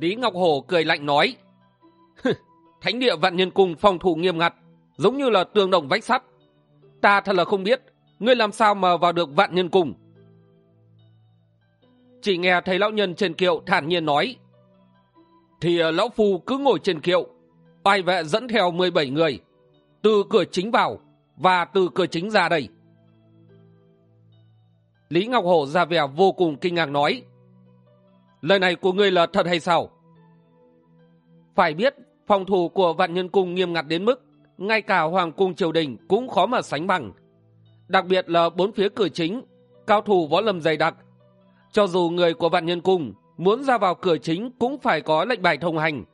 lý ngọc hồ cười lạnh nói thánh địa vạn nhân cung phòng thủ nghiêm ngặt, giống như là tường đồng vách sắt. Ta thật là không biết, ngươi làm sao mà vào được vạn nhân cung? Chỉ nghe thấy lão nhân trên kiệu thản nhiên nói, thì ờ, lão phu cứ ngồi trên kiệu oai vệ dẫn theo mười bảy người, từ cửa chính vào và từ cửa chính ra đây. Lý ngọc hổ ra vẻ vô cùng kinh ngạc nói lời này của ngươi là thật hay sao? Phải biết, phòng thủ của vạn nhân cung nghiêm ngặt đến mức ngay cả hoàng cung triều đình cũng khó mà sánh bằng. Đặc biệt là bốn phía cửa chính, cao thủ võ lâm dày đặc. Cho dù người của vạn nhân cung muốn ra vào cửa chính cũng phải có lệnh bài thông hành.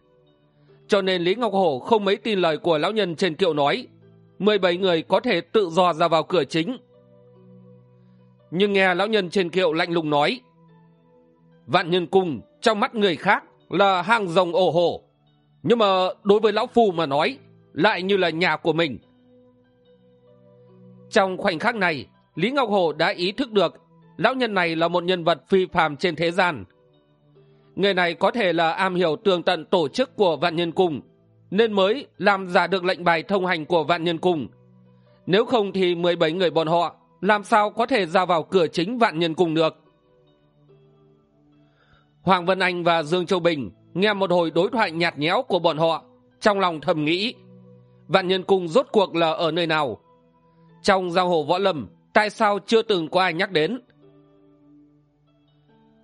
Cho nên lý ngọc hổ không mấy tin lời của lão nhân trên kiệu nói, mười bảy người có thể tự do ra vào cửa chính. Nhưng nghe lão nhân trên kiệu lạnh lùng nói vạn nhân cung trong mắt người khác là hang rồng ổ hổ nhưng mà đối với lão phu mà nói, lại như là nhà của mình. Trong khoảnh khắc này, lý ngọc hổ đã ý thức được lão nhân này là một nhân vật phi phàm trên thế gian. Người này có thể là am hiểu tường tận tổ chức của vạn nhân cung, nên mới làm giả được lệnh bài thông hành của vạn nhân cung. Nếu không thì mười bảy người bọn họ làm sao có thể ra vào cửa chính vạn nhân cung được? Hoàng vân anh và dương châu bình nghe một hồi đối thoại nhạt nhẽo của bọn họ, trong lòng thầm nghĩ, vạn nhân cung rốt cuộc là ở nơi nào? Trong giang hồ võ lâm, tại sao chưa từng có ai nhắc đến?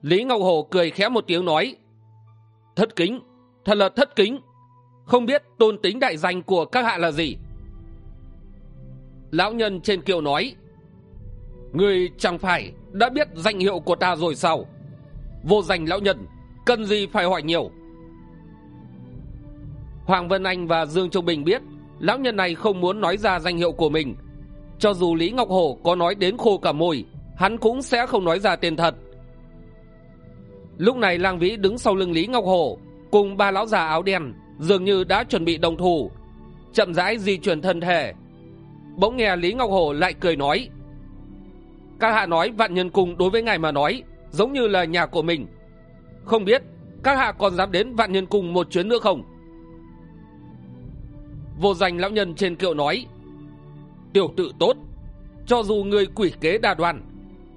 Lý ngọc hồ cười khẽ một tiếng nói, thất kính, thật là thất kính. Không biết tôn tính đại danh của các hạ là gì? Lão nhân trên kiệu nói, người chẳng phải đã biết danh hiệu của ta rồi sao? Vô danh lão nhân, cần gì phải hỏi nhiều? Hoàng vân anh và dương châu bình biết, lão nhân này không muốn nói ra danh hiệu của mình. Cho dù lý ngọc hổ có nói đến khô cả môi, hắn cũng sẽ không nói ra tên thật. Lúc này lang vĩ đứng sau lưng lý ngọc hổ cùng ba lão già áo đen dường như đã chuẩn bị đồng thủ chậm rãi di chuyển thân thể. Bỗng nghe lý ngọc hổ lại cười nói, các hạ nói vạn nhân cung đối với ngài mà nói giống như là nhà của mình. Không biết các hạ còn dám đến vạn nhân cung một chuyến nữa không? Vô danh lão nhân trên kiệu nói, tiểu tự tốt, cho dù người quỷ kế đa đoan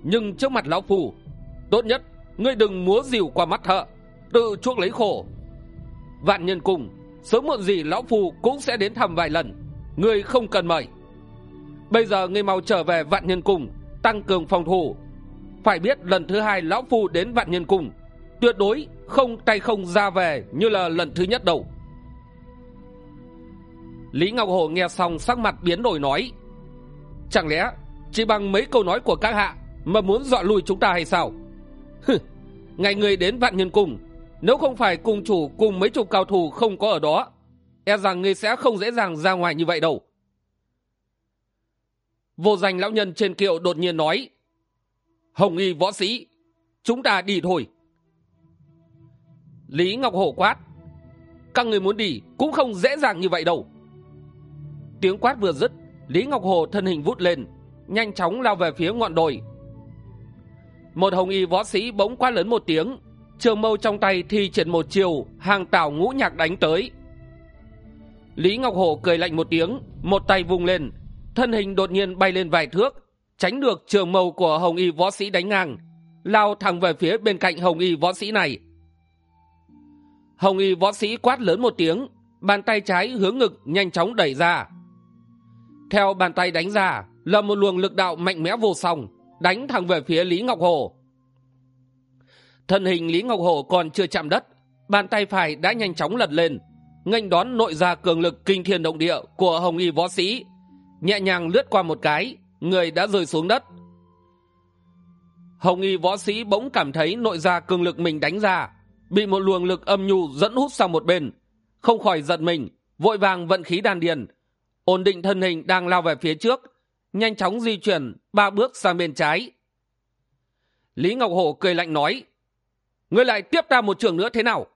nhưng trước mặt lão phù, tốt nhất ngươi đừng múa dìu qua mắt thợ tự chuốc lấy khổ. Vạn nhân cùng sớm muộn gì lão phù cũng sẽ đến thăm vài lần, ngươi không cần mời. Bây giờ ngươi mau trở về vạn nhân cùng tăng cường phòng thủ phải biết lần thứ hai lão phu đến vạn nhân cung, tuyệt đối không tay không ra về như là lần thứ nhất đâu. Lý ngọc hồ nghe xong sắc mặt biến đổi nói, chẳng lẽ chỉ bằng mấy câu nói của các hạ mà muốn dọa lui chúng ta hay sao? Hừ, ngày người đến vạn nhân cung, nếu không phải cùng chủ cùng mấy chục cao thủ không có ở đó e rằng ngươi sẽ không dễ dàng ra ngoài như vậy đâu. Vô danh lão nhân trên kiệu đột nhiên nói hồng y võ sĩ, chúng ta đi thôi. Lý ngọc hổ quát, các người muốn đi cũng không dễ dàng như vậy đâu. Tiếng quát vừa dứt, lý ngọc hồ thân hình vút lên, nhanh chóng lao về phía ngọn đồi. Một hồng y võ sĩ bỗng quát lớn một tiếng, trường mâu trong tay thi triển một chiều, hàng tảo ngũ nhạc đánh tới. Lý ngọc hổ cười lạnh một tiếng, một tay vung lên, thân hình đột nhiên bay lên vài thước tránh được trường mâu của hồng y võ sĩ đánh ngang, lao thẳng về phía bên cạnh hồng y võ sĩ này. Hồng y võ sĩ quát lớn một tiếng, bàn tay trái hướng ngực nhanh chóng đẩy ra. Theo bàn tay đánh ra, là một luồng lực đạo mạnh mẽ vô song, đánh thẳng về phía lý ngọc hồ. Thân hình lý ngọc hồ còn chưa chạm đất, bàn tay phải đã nhanh chóng lật lên, nghênh đón nội gia cường lực kinh thiên động địa của hồng y võ sĩ, nhẹ nhàng lướt qua một cái người đã rơi xuống đất. Hồng y võ sĩ bỗng cảm thấy nội gia cường lực mình đánh ra, bị một luồng lực âm nhu dẫn hút sang một bên. Không khỏi giận mình, vội vàng vận khí đan điền. Ổn định thân hình đang lao về phía trước, nhanh chóng di chuyển ba bước sang bên trái. Lý ngọc hổ cười lạnh nói, ngươi lại tiếp ta một trường nữa thế nào?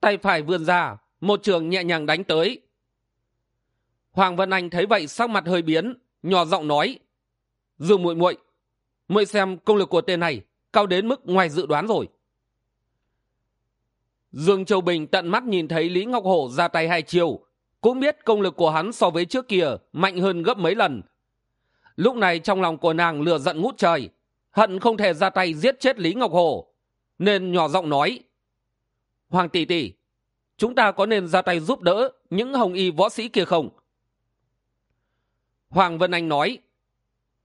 Tay phải vươn ra, một trường nhẹ nhàng đánh tới. Hoàng vân anh thấy vậy sắc mặt hơi biến nhỏ giọng nói dương muội muội muội xem công lực của tên này cao đến mức ngoài dự đoán rồi. Dương châu bình tận mắt nhìn thấy lý ngọc hổ ra tay hai chiều, cũng biết công lực của hắn so với trước kia mạnh hơn gấp mấy lần. Lúc này trong lòng của nàng lừa giận ngút trời, hận không thể ra tay giết chết lý ngọc hổ, nên nhỏ giọng nói, hoàng tỷ tỷ, chúng ta có nên ra tay giúp đỡ những hồng y võ sĩ kia không? Hoàng vân anh nói,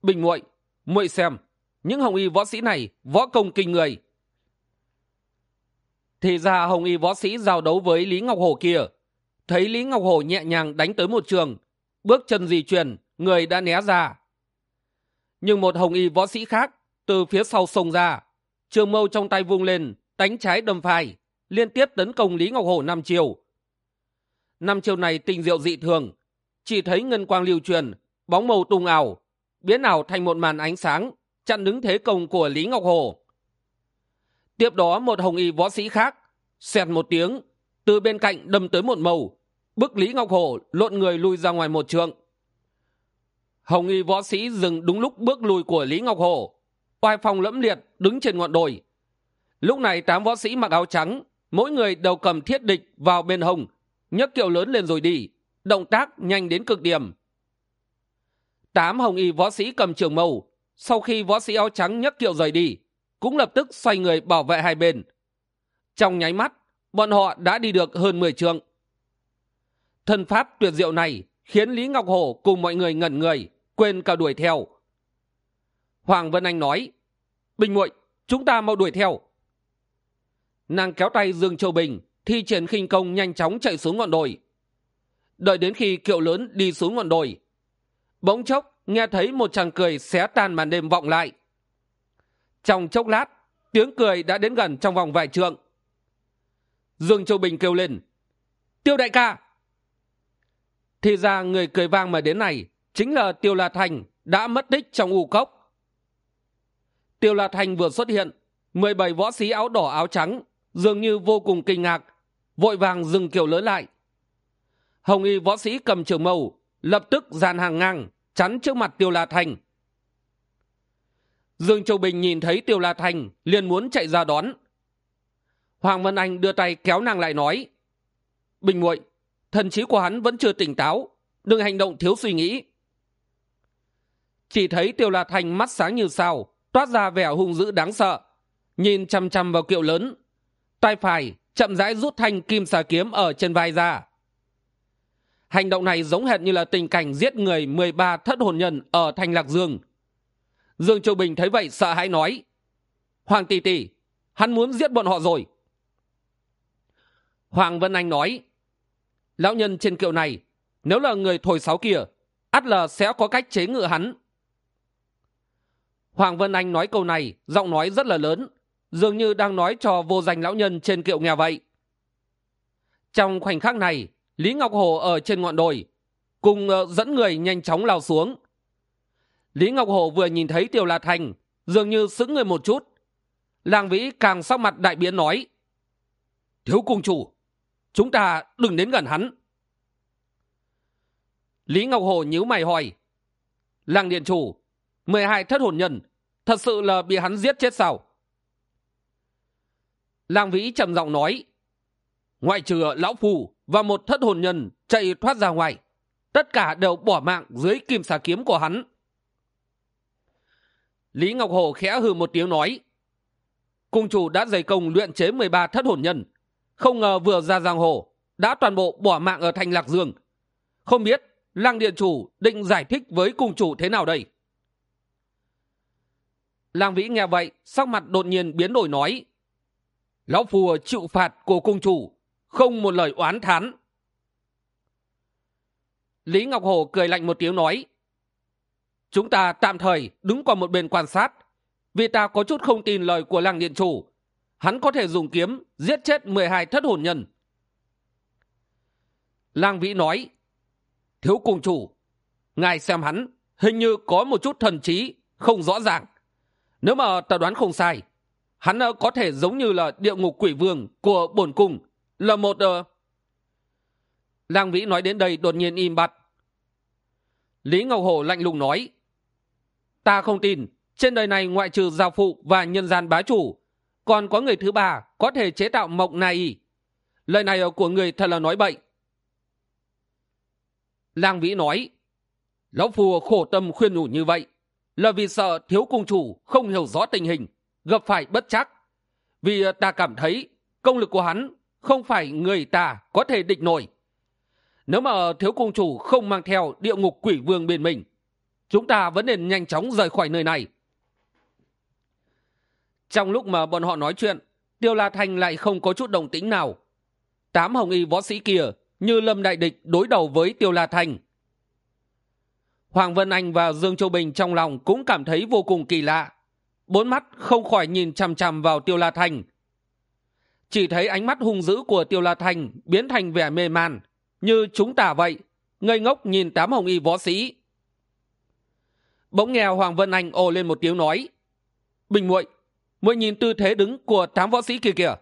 bình muội muội xem, những hồng y võ sĩ này võ công kinh người. Thì ra hồng y võ sĩ giao đấu với lý ngọc hổ kia. Thấy lý ngọc hổ nhẹ nhàng đánh tới một trường, bước chân di chuyển, người đã né ra. Nhưng một hồng y võ sĩ khác từ phía sau sông ra, trường mâu trong tay vung lên đánh trái đâm phải, liên tiếp tấn công lý ngọc hổ năm chiều năm chiều này tinh diệu dị thường, chỉ thấy ngân quang lưu truyền bóng màu tung ảo, biến ảo thành một màn ánh sáng, chặn đứng thế công của lý ngọc hồ. Tiếp đó một hồng y võ sĩ khác, xẹt một tiếng, từ bên cạnh đâm tới một màu bức lý ngọc hồ lộn người lui ra ngoài một trượng. Hồng y võ sĩ dừng đúng lúc bước lùi của lý ngọc hồ, oai phong lẫm liệt đứng trên ngọn đồi. Lúc này tám võ sĩ mặc áo trắng, mỗi người đều cầm thiết địch vào bên hông nhấc kiệu lớn lên rồi đi, động tác nhanh đến cực điểm tám hồng y võ sĩ cầm trường mâu. Sau khi võ sĩ áo trắng nhấc kiệu rời đi, cũng lập tức xoay người bảo vệ hai bên. Trong nháy mắt, bọn họ đã đi được hơn mười trượng. Thân pháp tuyệt diệu này khiến lý ngọc hổ cùng mọi người ngẩn người, quên cả đuổi theo. Hoàng vân anh nói, bình muội, chúng ta mau đuổi theo. Nàng kéo tay dương châu bình, thi triển khinh công nhanh chóng chạy xuống ngọn đồi. Đợi đến khi kiệu lớn đi xuống ngọn đồi bỗng chốc, nghe thấy một chàng cười xé tan màn đêm vọng lại. Trong chốc lát, tiếng cười đã đến gần trong vòng vài trượng. Dương châu bình kêu lên, tiêu đại ca! Thì ra người cười vang mà đến này chính là tiêu la thành đã mất tích trong u cốc. Tiêu la thành vừa xuất hiện, mười bảy võ sĩ áo đỏ áo trắng dường như vô cùng kinh ngạc, vội vàng dừng kiểu lớn lại. Hồng y võ sĩ cầm trường mâu lập tức dàn hàng ngang, chắn trước mặt tiêu la thành. Dương châu bình nhìn thấy tiêu la thành liền muốn chạy ra đón. Hoàng vân anh đưa tay kéo nàng lại nói, bình muội, thần trí của hắn vẫn chưa tỉnh táo, đừng hành động thiếu suy nghĩ. Chỉ thấy tiêu la thành mắt sáng như sao, toát ra vẻ hung dữ đáng sợ, nhìn chằm chằm vào kiệu lớn, tay phải chậm rãi rút thanh kim xà kiếm ở trên vai ra hành động này giống hệt như là tình cảnh giết người mười ba thất hồn nhân ở thành lạc dương. Dương châu bình thấy vậy sợ hãi nói, hoàng tỷ tỷ, hắn muốn giết bọn họ rồi. Hoàng vân anh nói, lão nhân trên kiệu này, nếu là người thổi sáo kia, ắt là sẽ có cách chế ngự hắn. Hoàng vân anh nói câu này, giọng nói rất là lớn, dường như đang nói cho vô danh lão nhân trên kiệu nghe vậy. Trong khoảnh khắc này lý ngọc hồ ở trên ngọn đồi, cùng ờ, dẫn người nhanh chóng lao xuống. Lý ngọc hồ vừa nhìn thấy tiêu la thành dường như sững người một chút. Làng vĩ càng sắc mặt đại biến nói, thiếu cung chủ, chúng ta đừng đến gần hắn. Lý ngọc hồ nhíu mày hỏi, làng điện chủ, mười hai thất hồn nhân, thật sự là bị hắn giết chết sao? Làng vĩ trầm giọng nói ngoại trừ lão phù và một thất hồn nhân chạy thoát ra ngoài, tất cả đều bỏ mạng dưới kim xà kiếm của hắn. Lý ngọc hồ khẽ hừ một tiếng nói, cung chủ đã dày công luyện chế mười ba thất hồn nhân, không ngờ vừa ra giang hồ, đã toàn bộ bỏ mạng ở thành lạc dương. Không biết lang điện chủ định giải thích với cung chủ thế nào đây? Lang vĩ nghe vậy, sắc mặt đột nhiên biến đổi nói, lão phù chịu phạt của cung chủ không một lời oán thán. Lý ngọc hồ cười lạnh một tiếng nói, chúng ta tạm thời đứng qua một bên quan sát, vì ta có chút không tin lời của làng điện chủ. Hắn có thể dùng kiếm giết chết mười hai thất hồn nhân. Lang vĩ nói, thiếu cung chủ, ngài xem hắn, hình như có một chút thần trí không rõ ràng. Nếu mà ta đoán không sai, hắn ờ, có thể giống như là địa ngục quỷ vương của bổn cung là một uh... lang vĩ nói đến đây đột nhiên im bặt. Lý ngọc hổ lạnh lùng nói, ta không tin, trên đời này ngoại trừ giao phụ và nhân gian bá chủ, còn có người thứ ba có thể chế tạo mộng này lời này của người thật là nói bậy. Lang vĩ nói, lão phù khổ tâm khuyên nhủ như vậy là vì sợ thiếu cung chủ không hiểu rõ tình hình, gặp phải bất chắc. Vì ta cảm thấy công lực của hắn không phải người ta có thể địch nổi nếu mà thiếu công chủ không mang theo địa ngục quỷ vương bên mình, chúng ta vẫn nên nhanh chóng rời khỏi nơi này trong lúc mà bọn họ nói chuyện, tiêu la thành lại không có chút đồng tĩnh nào tám hồng y võ sĩ kia như lâm đại địch đối đầu với tiêu la thành. hoàng vân anh và dương châu bình trong lòng cũng cảm thấy vô cùng kỳ lạ bốn mắt không khỏi nhìn chằm chằm vào tiêu la thành chỉ thấy ánh mắt hung dữ của tiêu la Thành biến thành vẻ mê man, như chúng ta vậy, ngây ngốc nhìn tám hồng y võ sĩ. Bỗng nghe hoàng vân anh ồ lên một tiếng nói, bình muội muội nhìn tư thế đứng của tám võ sĩ kia kìa.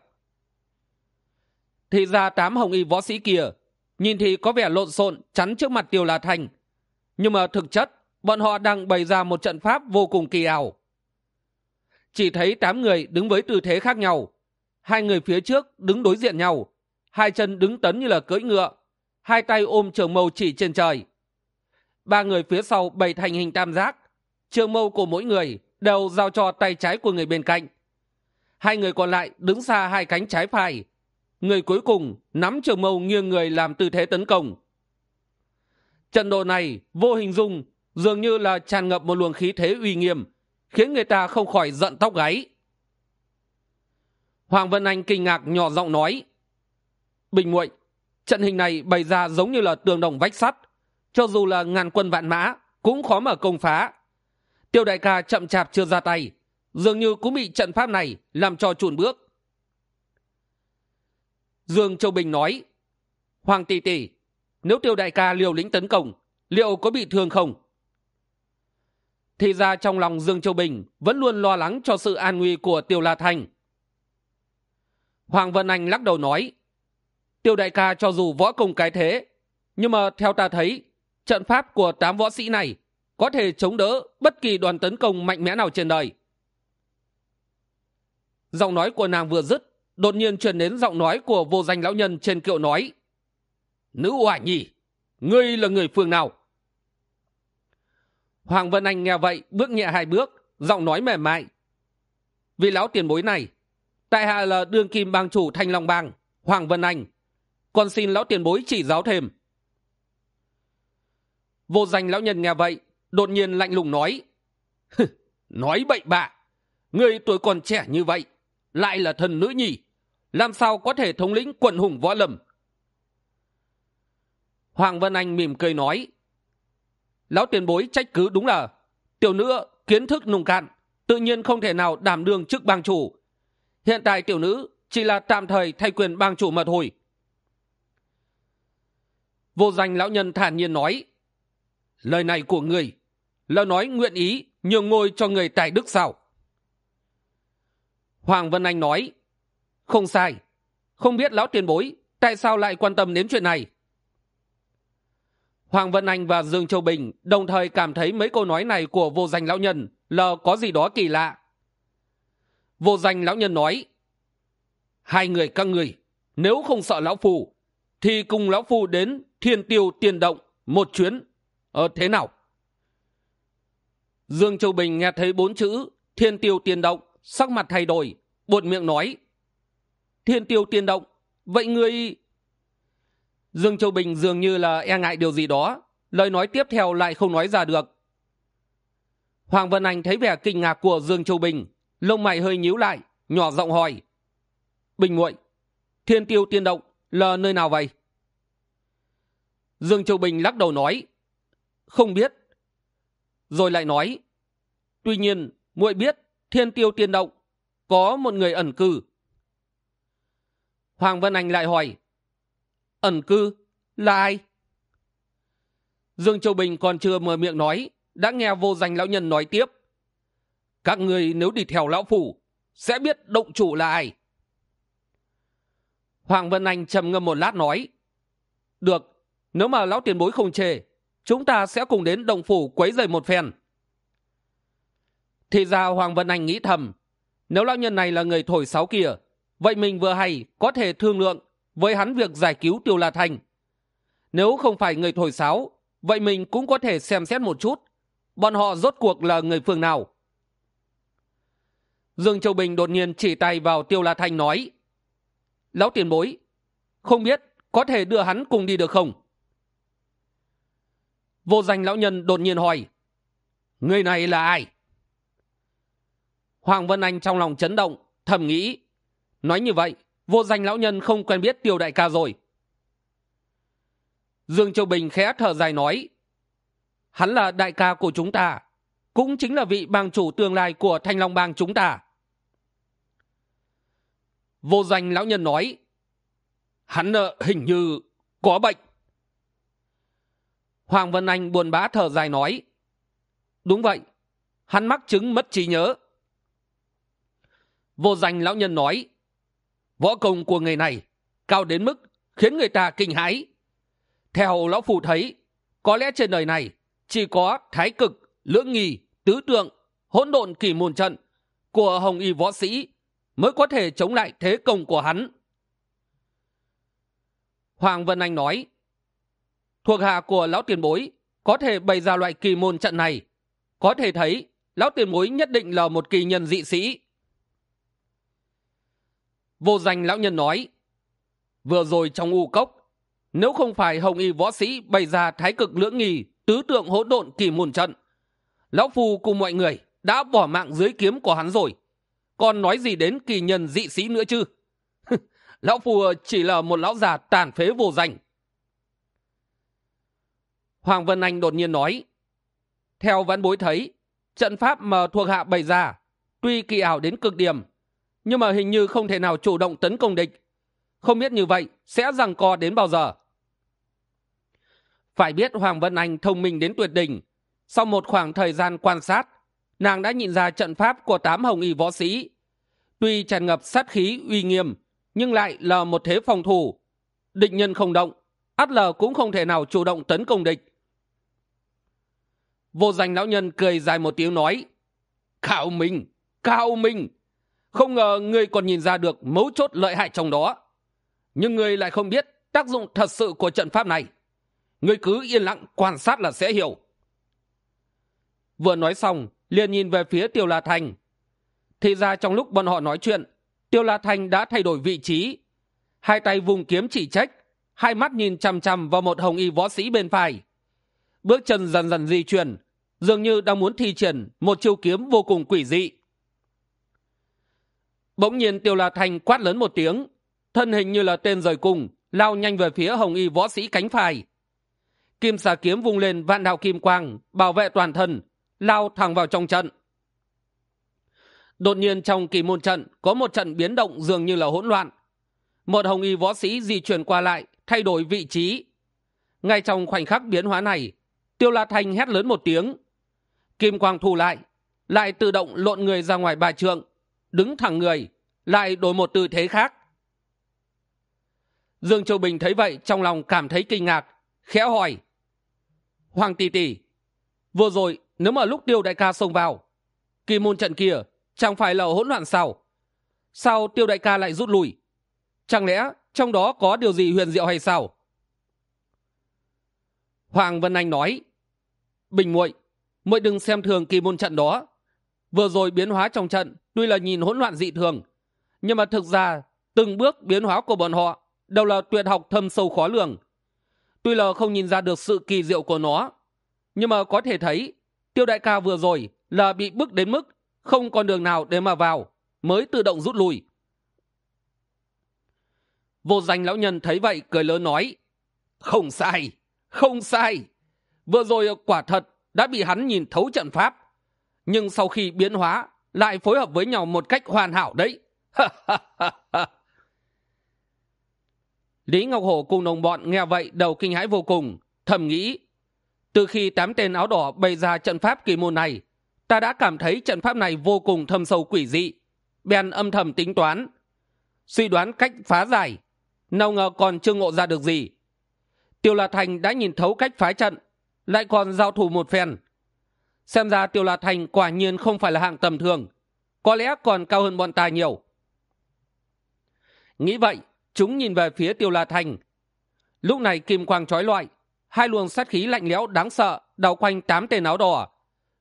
Thì ra tám hồng y võ sĩ kia nhìn thì có vẻ lộn xộn chắn trước mặt tiêu la Thành, nhưng mà thực chất bọn họ đang bày ra một trận pháp vô cùng kỳ ảo. Chỉ thấy tám người đứng với tư thế khác nhau hai người phía trước đứng đối diện nhau. Hai chân đứng tấn như là cưỡi ngựa. Hai tay ôm trường mâu chỉ trên trời. Ba người phía sau bày thành hình tam giác. Trường mâu của mỗi người đều giao cho tay trái của người bên cạnh. Hai người còn lại đứng xa hai cánh trái phải. Người cuối cùng nắm trường mâu nghiêng người làm tư thế tấn công. Trận độ này vô hình dung dường như là tràn ngập một luồng khí thế uy nghiêm, khiến người ta không khỏi giận tóc gáy hoàng vân anh kinh ngạc nhỏ giọng nói, bình muội, trận hình này bày ra giống như là tường đồng vách sắt, cho dù là ngàn quân vạn mã cũng khó mở công phá. Tiêu đại ca chậm chạp chưa ra tay, dường như cũng bị trận pháp này làm cho chùn bước. Dương châu bình nói, hoàng tỷ tỷ, nếu tiêu đại ca liều lĩnh tấn công, liệu có bị thương không? Thì ra trong lòng dương châu bình vẫn luôn lo lắng cho sự an nguy của tiêu la thanh hoàng vân anh lắc đầu nói, tiêu đại ca cho dù võ công cái thế, nhưng mà theo ta thấy, trận pháp của tám võ sĩ này có thể chống đỡ bất kỳ đoàn tấn công mạnh mẽ nào trên đời. Giọng nói của nàng vừa dứt, đột nhiên truyền đến giọng nói của vô danh lão nhân trên kiệu nói, nữ oả nhỉ, ngươi là người phương nào? Hoàng vân anh nghe vậy bước nhẹ hai bước, giọng nói mềm mại vì lão tiền bối này tại hạ là đương kim bang chủ thanh long bang, hoàng vân anh. Còn xin lão tiền bối chỉ giáo thêm. Vô danh lão nhân nghe vậy, đột nhiên lạnh lùng nói nói bậy bạ người tuổi còn trẻ như vậy, lại là thần nữ nhỉ, làm sao có thể thống lĩnh quận hùng võ lâm? Hoàng vân anh mỉm cười nói, lão tiền bối trách cứ đúng là, tiểu nữ kiến thức nùng cạn, tự nhiên không thể nào đảm đương chức bang chủ hiện tại tiểu nữ chỉ là tạm thời thay quyền bang chủ mà thôi vô danh lão nhân thản nhiên nói, lời này của người là nói nguyện ý nhường ngôi cho người tài đức sao? Hoàng vân anh nói, không sai, không biết lão tiền bối tại sao lại quan tâm đến chuyện này. Hoàng vân anh và dương châu bình đồng thời cảm thấy mấy câu nói này của vô danh lão nhân là có gì đó kỳ lạ vô danh lão nhân nói, hai người các người nếu không sợ lão phù thì cùng lão phù đến thiên tiêu tiền động một chuyến. Ờ thế nào? Dương châu bình nghe thấy bốn chữ thiên tiêu tiền động, sắc mặt thay đổi, buột miệng nói, thiên tiêu tiền động, vậy ngươi dương châu bình dường như là e ngại điều gì đó, lời nói tiếp theo lại không nói ra được. Hoàng vân anh thấy vẻ kinh ngạc của dương châu bình lông mày hơi nhíu lại, nhỏ giọng hỏi. Bình muội, thiên tiêu tiên động là nơi nào vậy? Dương châu bình lắc đầu nói. Không biết. Rồi lại nói. Tuy nhiên, muội biết thiên tiêu tiên động có một người ẩn cư. Hoàng vân anh lại hỏi. Ẩn cư là ai? Dương châu bình còn chưa mở miệng nói, đã nghe vô danh lão nhân nói tiếp các người nếu đi theo lão phủ sẽ biết động chủ là ai. Hoàng vân anh trầm ngâm một lát nói, được, nếu mà lão tiền bối không chê, chúng ta sẽ cùng đến động phủ quấy dày một phen. Thì ra hoàng vân anh nghĩ thầm, nếu lão nhân này là người thổi sáo kia, vậy mình vừa hay có thể thương lượng với hắn việc giải cứu tiêu la thành. Nếu không phải người thổi sáo, vậy mình cũng có thể xem xét một chút, bọn họ rốt cuộc là người phương nào dương châu bình đột nhiên chỉ tay vào tiêu la Thanh nói, lão tiền bối, không biết có thể đưa hắn cùng đi được không? Vô danh lão nhân đột nhiên hỏi, người này là ai? Hoàng vân anh trong lòng chấn động, thầm nghĩ, nói như vậy, vô danh lão nhân không quen biết tiêu đại ca rồi. Dương châu bình khẽ thở dài nói, hắn là đại ca của chúng ta, cũng chính là vị bang chủ tương lai của thanh long bang chúng ta vô danh lão nhân nói, hắn nợ hình như có bệnh. Hoàng vân anh buồn bã thở dài nói, đúng vậy, hắn mắc chứng mất trí nhớ. Vô danh lão nhân nói, võ công của người này cao đến mức khiến người ta kinh hãi. Theo lão phù thấy, có lẽ trên đời này chỉ có thái cực, lưỡng nghi, tứ tượng, hỗn độn kỳ môn trận của hồng y võ sĩ mới có thể chống lại thế công của hắn. Hoàng vân anh nói, thuộc hạ của lão tiền bối có thể bày ra loại kỳ môn trận này. Có thể thấy, lão tiền bối nhất định là một kỳ nhân dị sĩ. Vô danh lão nhân nói, vừa rồi trong u cốc, nếu không phải hồng y võ sĩ bày ra thái cực lưỡng nghi, tứ tượng hỗn độn kỳ môn trận, lão phu cùng mọi người đã bỏ mạng dưới kiếm của hắn rồi còn nói gì đến kỳ nhân dị sĩ nữa chứ? Lão phù chỉ là một lão già tàn phế vô danh. Hoàng vân anh đột nhiên nói, theo văn bối thấy, trận pháp mà thuộc hạ bày ra tuy kỳ ảo đến cực điểm, nhưng mà hình như không thể nào chủ động tấn công địch. Không biết như vậy sẽ rằng co đến bao giờ? Phải biết hoàng vân anh thông minh đến tuyệt đỉnh, sau một khoảng thời gian quan sát nàng đã nhìn ra trận pháp của tám hồng y võ sĩ. Tuy tràn ngập sát khí uy nghiêm, nhưng lại là một thế phòng thủ. Địch nhân không động, át lờ cũng không thể nào chủ động tấn công địch. Vô danh lão nhân cười dài một tiếng nói cao minh cao minh không ngờ ngươi còn nhìn ra được mấu chốt lợi hại trong đó. Nhưng ngươi lại không biết tác dụng thật sự của trận pháp này. Ngươi cứ yên lặng quan sát là sẽ hiểu. Vừa nói xong liền nhìn về phía tiêu la thành. Thì ra trong lúc bọn họ nói chuyện, tiêu la thành đã thay đổi vị trí. Hai tay vùng kiếm chỉ trách, hai mắt nhìn chằm chằm vào một hồng y võ sĩ bên phải. Bước chân dần dần di chuyển, dường như đang muốn thi triển một chiêu kiếm vô cùng quỷ dị. Bỗng nhiên tiêu la thành quát lớn một tiếng, thân hình như là tên rời cùng, lao nhanh về phía hồng y võ sĩ cánh phải. Kim xà kiếm vung lên vạn đạo kim quang, bảo vệ toàn thân lao thẳng vào trong trận. Đột nhiên trong kỳ môn trận, có một trận biến động dường như là hỗn loạn. Một hồng y võ sĩ di chuyển qua lại, thay đổi vị trí. Ngay trong khoảnh khắc biến hóa này, tiêu la thanh hét lớn một tiếng. Kim quang thu lại lại tự động lộn người ra ngoài bà trượng, đứng thẳng người, lại đổi một tư thế khác. Dương châu bình thấy vậy, trong lòng cảm thấy kinh ngạc, khẽ hỏi. Hoàng tỷ tỷ, vừa rồi nếu mà lúc tiêu đại ca xông vào kỳ môn trận kia chẳng phải là hỗn loạn sao? Sao tiêu đại ca lại rút lui? Chẳng lẽ trong đó có điều gì huyền diệu hay sao? Hoàng vân anh nói, bình muội muội đừng xem thường kỳ môn trận đó. Vừa rồi biến hóa trong trận tuy là nhìn hỗn loạn dị thường, nhưng mà thực ra từng bước biến hóa của bọn họ đều là tuyệt học thâm sâu khó lường. Tuy là không nhìn ra được sự kỳ diệu của nó, nhưng mà có thể thấy tiêu đại ca vừa rồi là bị bức đến mức không còn đường nào để mà vào, mới tự động rút lui. Vô danh lão nhân thấy vậy cười lớn nói, không sai không sai. Vừa rồi quả thật đã bị hắn nhìn thấu trận pháp, nhưng sau khi biến hóa lại phối hợp với nhau một cách hoàn hảo đấy. Lý ngọc hổ cùng đồng bọn nghe vậy đầu kinh hãi vô cùng, thầm nghĩ từ khi tám tên áo đỏ bày ra trận pháp kỳ môn này, ta đã cảm thấy trận pháp này vô cùng thâm sâu quỷ dị, bèn âm thầm tính toán. Suy đoán cách phá giải, nào ngờ còn chưa ngộ ra được gì. Tiêu la thành đã nhìn thấu cách phá trận, lại còn giao thủ một phen. Xem ra tiêu la thành quả nhiên không phải là hạng tầm thường, có lẽ còn cao hơn bọn ta nhiều. Nghĩ vậy, chúng nhìn về phía tiêu la thành. Lúc này kim quang trói loại hai luồng sát khí lạnh lẽo đáng sợ đào quanh tám tên áo đỏ,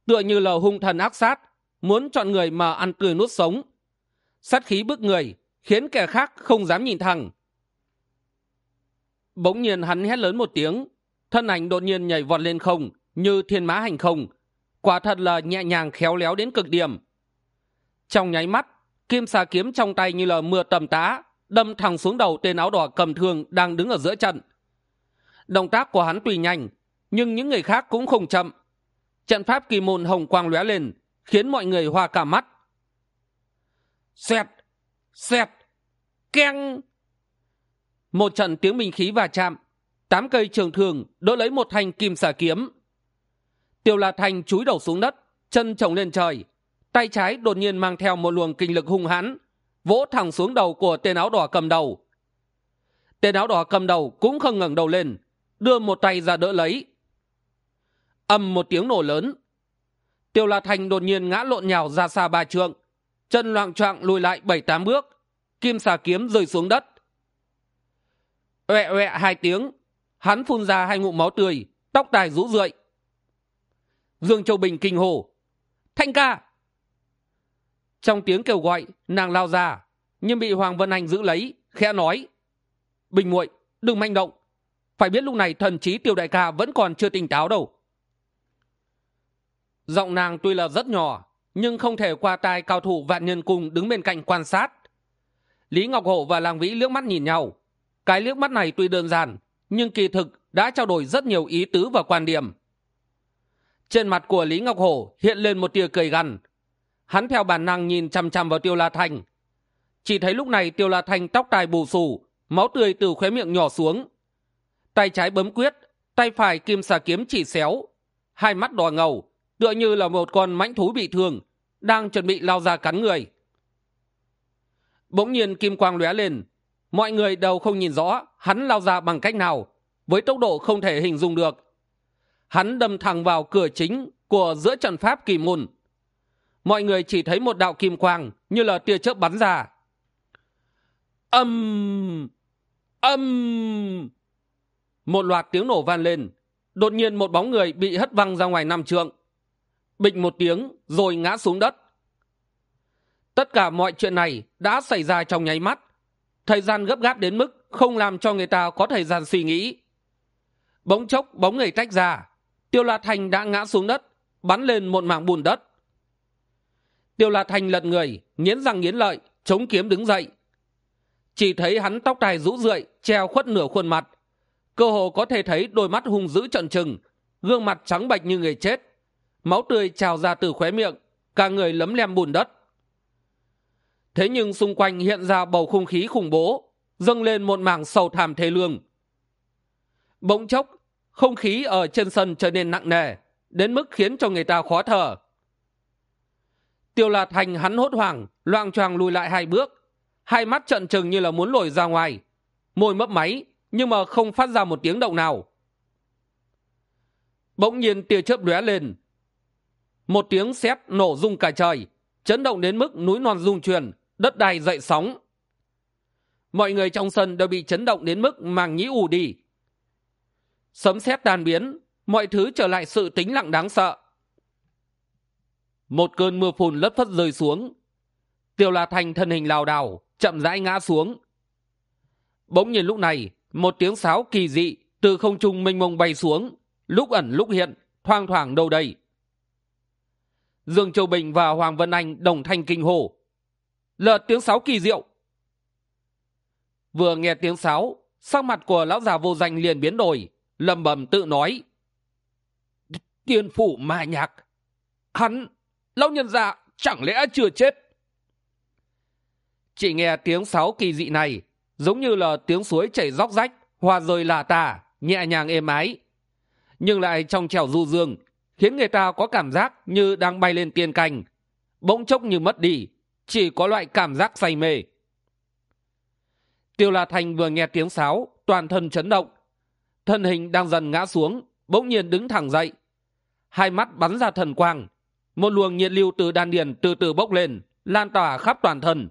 tựa như là hung thần ác sát, muốn chọn người mà ăn tươi nuốt sống. Sát khí bức người khiến kẻ khác không dám nhìn thẳng. Bỗng nhiên hắn hét lớn một tiếng, thân ảnh đột nhiên nhảy vọt lên không, như thiên mã hành không, quả thật là nhẹ nhàng khéo léo đến cực điểm. Trong nháy mắt, kim xà kiếm trong tay như là mưa tầm tá đâm thẳng xuống đầu tên áo đỏ cầm thương đang đứng ở giữa trận động tác của hắn tùy nhanh, nhưng những người khác cũng không chậm. Trận pháp kỳ môn hồng quang lóe lên, khiến mọi người hoa cả mắt. Xoẹt xoẹt, keng. Một trận tiếng binh khí va chạm, tám cây trường thường đỡ lấy một thanh kim xà kiếm. Tiêu la thành chúi đầu xuống đất, chân trồng lên trời, tay trái đột nhiên mang theo một luồng kinh lực hung hãn, vỗ thẳng xuống đầu của tên áo đỏ cầm đầu. Tên áo đỏ cầm đầu cũng không ngẩng đầu lên đưa một tay ra đỡ lấy. Ầm một tiếng nổ lớn. Tiêu la thành đột nhiên ngã lộn nhào ra xa ba trượng, chân loạng choạng lùi lại bảy tám bước, kim xà kiếm rơi xuống đất. Oẹ oẹ hai tiếng, hắn phun ra hai ngụm máu tươi, tóc tài rũ rượi. Dương châu bình kinh hồ thanh ca! Trong tiếng kêu gọi, nàng lao ra, nhưng bị hoàng vân anh giữ lấy, khẽ nói, bình muội, đừng manh động phải biết lúc này thần trí tiêu đại ca vẫn còn chưa tỉnh táo đâu. Giọng nàng tuy là rất nhỏ, nhưng không thể qua tai cao thủ vạn nhân cùng đứng bên cạnh quan sát. Lý ngọc hổ và làng vĩ liếc mắt nhìn nhau. Cái liếc mắt này tuy đơn giản, nhưng kỳ thực đã trao đổi rất nhiều ý tứ và quan điểm. Trên mặt của lý ngọc hổ hiện lên một tia cười gằn. Hắn theo bản năng nhìn chằm chằm vào tiêu la thành. Chỉ thấy lúc này tiêu la thành tóc tai bù xù, máu tươi từ khóe miệng nhỏ xuống tay trái bấm quyết, tay phải kim xà kiếm chỉ xéo. Hai mắt đỏ ngầu, tựa như là một con mãnh thú bị thương, đang chuẩn bị lao ra cắn người. Bỗng nhiên kim quang lóe lên. Mọi người đều không nhìn rõ hắn lao ra bằng cách nào, với tốc độ không thể hình dung được. Hắn đâm thẳng vào cửa chính của giữa trận pháp kỳ môn. Mọi người chỉ thấy một đạo kim quang như là tia chớp bắn ra. Âm! Âm! Một loạt tiếng nổ vang lên. Đột nhiên một bóng người bị hất văng ra ngoài năm trượng. Bịch một tiếng rồi ngã xuống đất. Tất cả mọi chuyện này đã xảy ra trong nháy mắt. Thời gian gấp gáp đến mức không làm cho người ta có thời gian suy nghĩ. Bỗng chốc bóng người tách ra. Tiêu la thành đã ngã xuống đất, bắn lên một mảng bùn đất. Tiêu la thành lật người, nghiến răng nghiến lợi, chống kiếm đứng dậy. Chỉ thấy hắn tóc tài rũ rượi, treo khuất nửa khuôn mặt cơ hồ có thể thấy đôi mắt hung dữ trận trừng, gương mặt trắng bệch như người chết, máu tươi trào ra từ khóe miệng, cả người lấm lem bùn đất. Thế nhưng xung quanh hiện ra bầu không khí khủng bố, dâng lên một mảng sầu thảm thê lương. Bỗng chốc, không khí ở trên sân trở nên nặng nề, đến mức khiến cho người ta khó thở. Tiêu lạt thành hắn hốt hoảng, loang choàng lùi lại hai bước, hai mắt trận trừng như là muốn lồi ra ngoài. Môi mấp máy nhưng mà không phát ra một tiếng động nào. Bỗng nhiên tia chớp lóe lên. Một tiếng sét nổ rung cả trời, chấn động đến mức núi non rung chuyển, đất đai dậy sóng. Mọi người trong sân đều bị chấn động đến mức màng nhĩ ù đi. Sấm sét tan biến, mọi thứ trở lại sự tĩnh lặng đáng sợ. Một cơn mưa phùn lất phất rơi xuống. Tiêu la thành thân hình lảo đảo, chậm rãi ngã xuống. Bỗng nhiên lúc này một tiếng sáo kỳ dị từ không trung mênh mông bay xuống, lúc ẩn lúc hiện, thoang thoảng đâu đây. Dương châu bình và hoàng vân anh đồng thanh kinh hồ lợt tiếng sáo kỳ diệu. Vừa nghe tiếng sáo, sắc mặt của lão già vô danh liền biến đổi, lầm bầm tự nói. Tiên phủ ma nhạc. Hắn, lão nhân già, chẳng lẽ chưa chết? Chỉ nghe tiếng sáo kỳ dị này giống như là tiếng suối chảy róc rách, hoa rơi là tả nhẹ nhàng êm ái. Nhưng lại trong trèo du dương, khiến người ta có cảm giác như đang bay lên tiên cành bỗng chốc như mất đi, chỉ có loại cảm giác say mê. Tiêu la thành vừa nghe tiếng sáo, toàn thân chấn động. Thân hình đang dần ngã xuống, bỗng nhiên đứng thẳng dậy. Hai mắt bắn ra thần quang, một luồng nhiệt lưu từ đan điền từ từ bốc lên, lan tỏa khắp toàn thân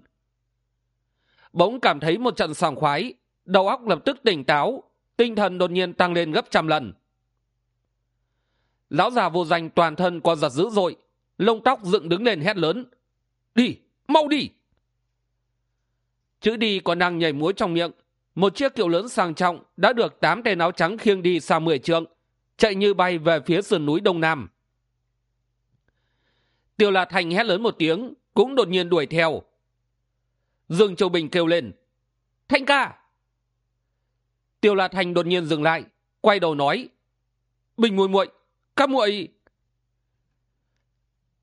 bỗng cảm thấy một trận sảng khoái, đầu óc lập tức tỉnh táo, tinh thần đột nhiên tăng lên gấp trăm lần. Lão già vô danh toàn thân co giật dữ dội, lông tóc dựng đứng lên hét lớn, đi, mau đi! Chữ đi còn đang nhảy múa trong miệng, một chiếc kiệu lớn sang trọng đã được tám tên áo trắng khiêng đi xa mười trượng, chạy như bay về phía sườn núi đông nam. Tiêu là thành hét lớn một tiếng, cũng đột nhiên đuổi theo dương châu bình kêu lên. Thanh ca! Tiêu la Thanh đột nhiên dừng lại quay đầu nói. Bình muội muội các muội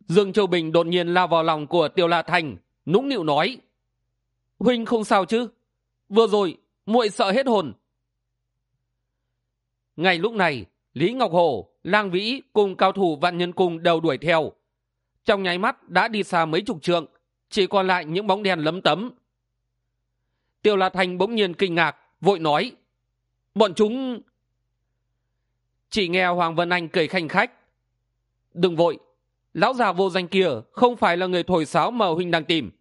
dương châu bình đột nhiên lao vào lòng của tiêu la Thanh, nũng nịu nói. Huynh không sao chứ? Vừa rồi muội sợ hết hồn. Ngay lúc này lý ngọc hồ lang vĩ cùng cao thủ vạn nhân cung đều đuổi theo. Trong nháy mắt đã đi xa mấy chục trượng chỉ còn lại những bóng đèn lấm tấm. Tiêu la thành bỗng nhiên kinh ngạc, vội nói, bọn chúng chỉ nghe hoàng vân anh cười khanh khách, đừng vội, lão già vô danh kia không phải là người thổi sáo mà huynh đang tìm.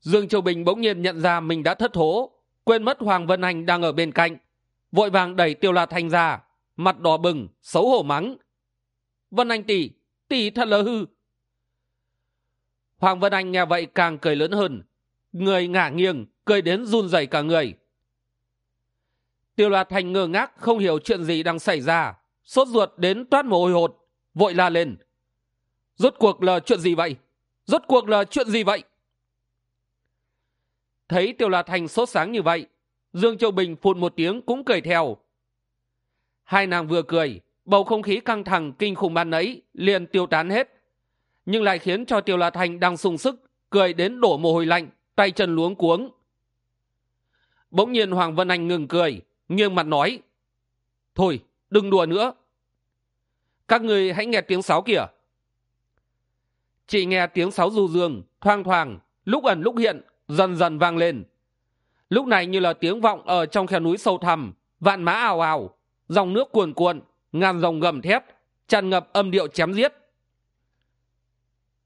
Dương châu bình bỗng nhiên nhận ra mình đã thất thố, quên mất hoàng vân anh đang ở bên cạnh, vội vàng đẩy tiêu la thanh ra, mặt đỏ bừng, xấu hổ mắng, vân anh tỷ tỷ thật là hư hoàng vân anh nghe vậy càng cười lớn hơn. Người ngả nghiêng, cười đến run rẩy cả người. Tiêu loạt thành ngơ ngác, không hiểu chuyện gì đang xảy ra. Sốt ruột đến toát mồ hôi hột, vội la lên. Rốt cuộc là chuyện gì vậy? Rốt cuộc là chuyện gì vậy? Thấy tiêu loạt thành sốt sáng như vậy, dương châu bình phụt một tiếng cũng cười theo. Hai nàng vừa cười, bầu không khí căng thẳng kinh khủng ban ấy liền tiêu tán hết nhưng lại khiến cho tiêu la Thành đang sung sức, cười đến đổ mồ hôi lạnh, tay chân luống cuống. Bỗng nhiên hoàng vân anh ngừng cười, nghiêng mặt nói, thôi, đừng đùa nữa. Các người hãy nghe tiếng sáo kìa. Chị nghe tiếng sáo du dương, thoang thoảng, lúc ẩn lúc hiện, dần dần vang lên. Lúc này như là tiếng vọng ở trong khe núi sâu thẳm, vạn má ào ào, dòng nước cuồn cuộn, ngàn dòng gầm thép, tràn ngập âm điệu chém giết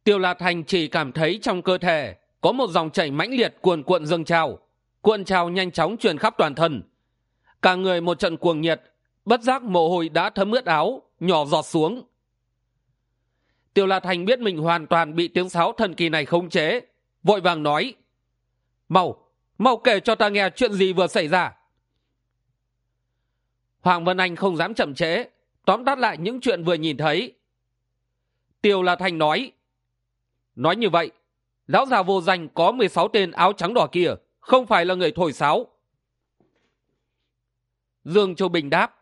tiêu la thành chỉ cảm thấy trong cơ thể có một dòng chảy mãnh liệt cuồn cuộn dâng trào. Cuộn trào nhanh chóng truyền khắp toàn thân. Cả người một trận cuồng nhiệt, bất giác mồ hôi đã thấm ướt áo, nhỏ giọt xuống. Tiêu la thành biết mình hoàn toàn bị tiếng sáo thần kỳ này khống chế, vội vàng nói, mau mau kể cho ta nghe chuyện gì vừa xảy ra. Hoàng vân anh không dám chậm trễ, tóm tắt lại những chuyện vừa nhìn thấy. Tiêu la thành nói nói như vậy, lão già vô danh có mười sáu tên áo trắng đỏ kia, không phải là người thổi sáo. Dương châu bình đáp,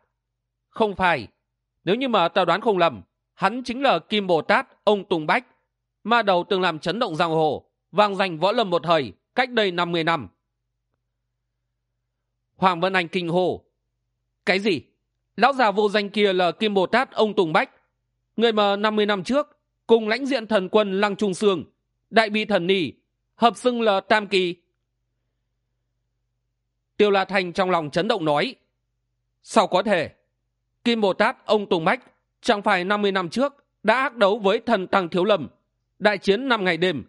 không phải. Nếu như mà ta đoán không lầm, hắn chính là kim bồ tát, ông tùng bách, ma đầu từng làm chấn động giang hồ, vang danh võ lâm một thời, cách đây năm mươi năm. Hoàng vân anh kinh hồ cái gì? Lão già vô danh kia là kim bồ tát, ông tùng bách. Người mà năm mươi năm trước cùng lãnh diện thần quân lăng trung sương, đại bi thần nỉ hợp xưng l tam kỳ. Tiêu la thành trong lòng chấn động nói, sao có thể? Kim bồ tát ông tùng bách chẳng phải năm mươi năm trước đã ác đấu với thần tăng thiếu lầm đại chiến năm ngày đêm,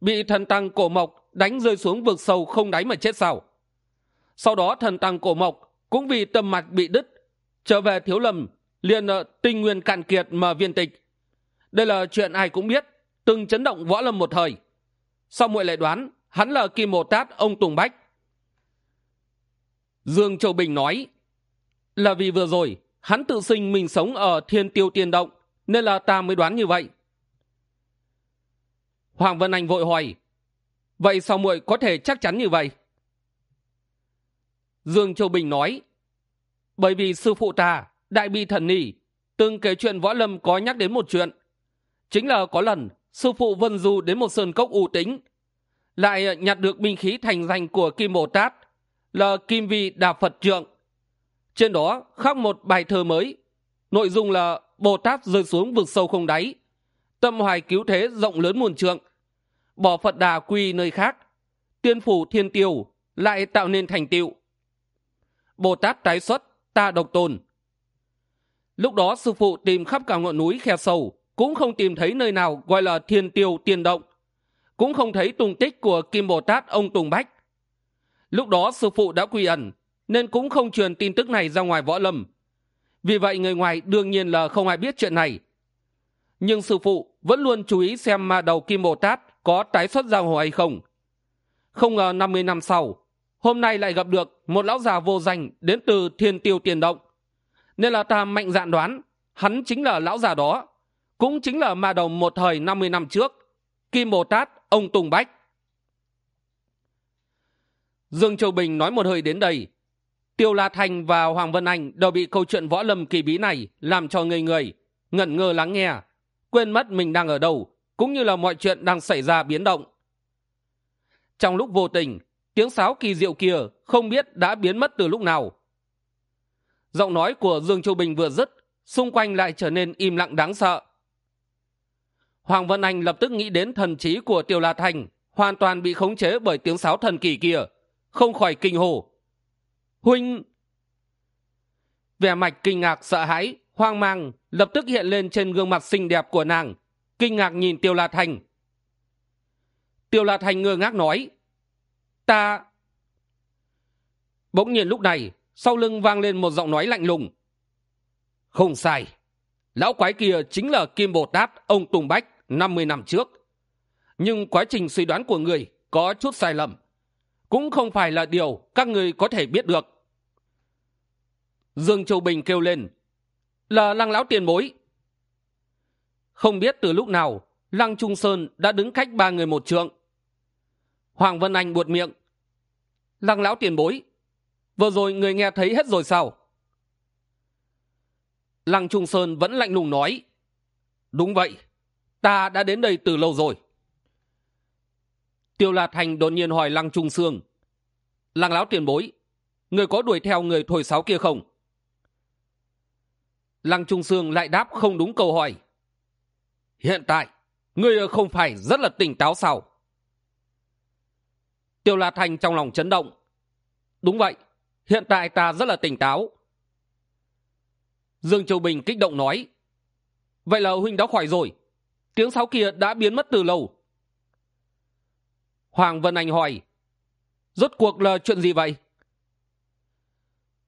bị thần tăng cổ mộc đánh rơi xuống vực sâu không đáy mà chết sao? Sau đó thần tăng cổ mộc cũng vì tâm mạch bị đứt, trở về thiếu lầm liền ờ, tinh nguyên cạn kiệt mà viên tịch đây là chuyện ai cũng biết, từng chấn động võ lâm một thời. Sau muội lại đoán, hắn là kim bồ tát, ông tùng bách. Dương châu bình nói, là vì vừa rồi, hắn tự sinh mình sống ở thiên tiêu tiên động, nên là ta mới đoán như vậy. Hoàng vân anh vội hỏi, vậy sao muội có thể chắc chắn như vậy? Dương châu bình nói, bởi vì sư phụ ta, đại bi thần nỉ từng kể chuyện võ lâm có nhắc đến một chuyện chính là có lần, sư phụ vân du đến một sơn cốc u tĩnh, lại nhặt được binh khí thành danh của kim bồ tát, là kim vi đà phật trượng. Trên đó khắc một bài thơ mới, nội dung là bồ tát rơi xuống vực sâu không đáy, tâm hoài cứu thế rộng lớn muôn trượng, bỏ phật đà quy nơi khác, tiên phủ thiên tiêu lại tạo nên thành tiệu bồ tát tái xuất, ta độc tồn lúc đó sư phụ tìm khắp cả ngọn núi khe sâu cũng không tìm thấy nơi nào gọi là thiên tiêu tiên động, cũng không thấy tung tích của kim bồ tát ông tùng bách. Lúc đó sư phụ đã quy ẩn, nên cũng không truyền tin tức này ra ngoài võ lâm. Vì vậy người ngoài đương nhiên là không ai biết chuyện này. Nhưng sư phụ vẫn luôn chú ý xem ma đầu kim bồ tát có tái xuất giang hồ hay không. Không ngờ năm mươi năm sau, hôm nay lại gặp được một lão già vô danh đến từ thiên tiêu tiền động. Nên là ta mạnh dạn đoán, hắn chính là lão già đó cũng chính là ma đầu một thời năm mươi năm trước, kim bồ tát, ông tùng bách. Dương châu bình nói một hơi đến đây. Tiêu la thành và hoàng vân anh đều bị câu chuyện võ lâm kỳ bí này làm cho người người, ngẩn ngơ lắng nghe, quên mất mình đang ở đâu, cũng như là mọi chuyện đang xảy ra biến động. Trong lúc vô tình, tiếng sáo kỳ diệu kia không biết đã biến mất từ lúc nào. Giọng nói của dương châu bình vừa dứt, xung quanh lại trở nên im lặng đáng sợ hoàng vân anh lập tức nghĩ đến thần trí của tiêu la thành, hoàn toàn bị khống chế bởi tiếng sáo thần kỳ kia, không khỏi kinh hồ huynh! Vẻ mạch kinh ngạc, sợ hãi, hoang mang lập tức hiện lên trên gương mặt xinh đẹp của nàng, kinh ngạc nhìn tiêu la thành. Tiêu la thành ngơ ngác nói, ta bỗng nhiên lúc này, sau lưng vang lên một giọng nói lạnh lùng. Không sai, lão quái kia chính là kim bồ tát, ông tùng bách năm mươi năm trước. Nhưng quá trình suy đoán của người có chút sai lầm, cũng không phải là điều các người có thể biết được. Dương châu bình kêu lên, là lăng lão tiền bối. Không biết từ lúc nào, lăng trung sơn đã đứng cách ba người một trượng. Hoàng vân anh buột miệng, lăng lão tiền bối, vừa rồi người nghe thấy hết rồi sao? Lăng trung sơn vẫn lạnh lùng nói, đúng vậy ta đã đến đây từ lâu rồi. Tiêu la thành đột nhiên hỏi lăng trung sương. Lăng lão tiền bối, người có đuổi theo người thổi sáo kia không? Lăng trung sương lại đáp không đúng câu hỏi. Hiện tại người không phải rất là tỉnh táo sao? Tiêu la thành trong lòng chấn động. Đúng vậy, hiện tại ta rất là tỉnh táo. Dương châu bình kích động nói. Vậy là huynh đã khỏi rồi tiếng sáo kia đã biến mất từ lâu. Hoàng vân anh hỏi, rốt cuộc là chuyện gì vậy?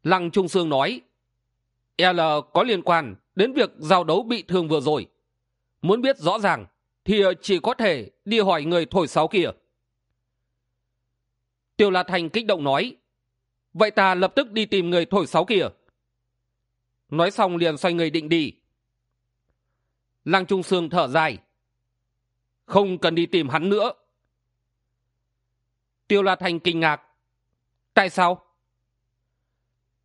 Lăng trung sương nói, l có liên quan đến việc giao đấu bị thương vừa rồi. Muốn biết rõ ràng thì chỉ có thể đi hỏi người thổi sáo kia. Tiêu la thành kích động nói, vậy ta lập tức đi tìm người thổi sáo kia. Nói xong liền xoay người định đi lăng trung sương thở dài. Không cần đi tìm hắn nữa. Tiêu la thành kinh ngạc. Tại sao?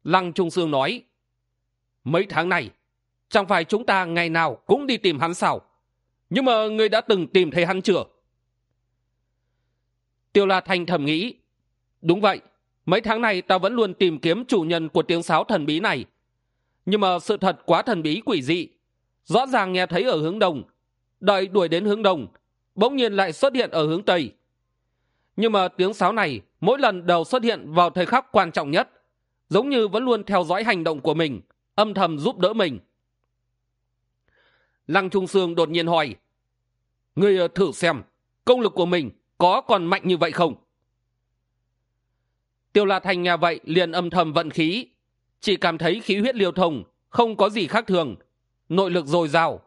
Lăng trung sương nói. Mấy tháng này, chẳng phải chúng ta ngày nào cũng đi tìm hắn sao? Nhưng mà người đã từng tìm thấy hắn chưa? Tiêu la thành thầm nghĩ. Đúng vậy, mấy tháng này ta vẫn luôn tìm kiếm chủ nhân của tiếng sáo thần bí này. Nhưng mà sự thật quá thần bí quỷ dị rõ ràng nghe thấy ở hướng đông. Đợi đuổi đến hướng đông, bỗng nhiên lại xuất hiện ở hướng tây. Nhưng mà tiếng sáo này mỗi lần đều xuất hiện vào thời khắc quan trọng nhất, giống như vẫn luôn theo dõi hành động của mình, âm thầm giúp đỡ mình. Lăng trung sương đột nhiên hỏi người ờ, thử xem, công lực của mình có còn mạnh như vậy không? Tiêu la thành nhà vậy liền âm thầm vận khí, chỉ cảm thấy khí huyết liều thông, không có gì khác thường nội lực dồi dào.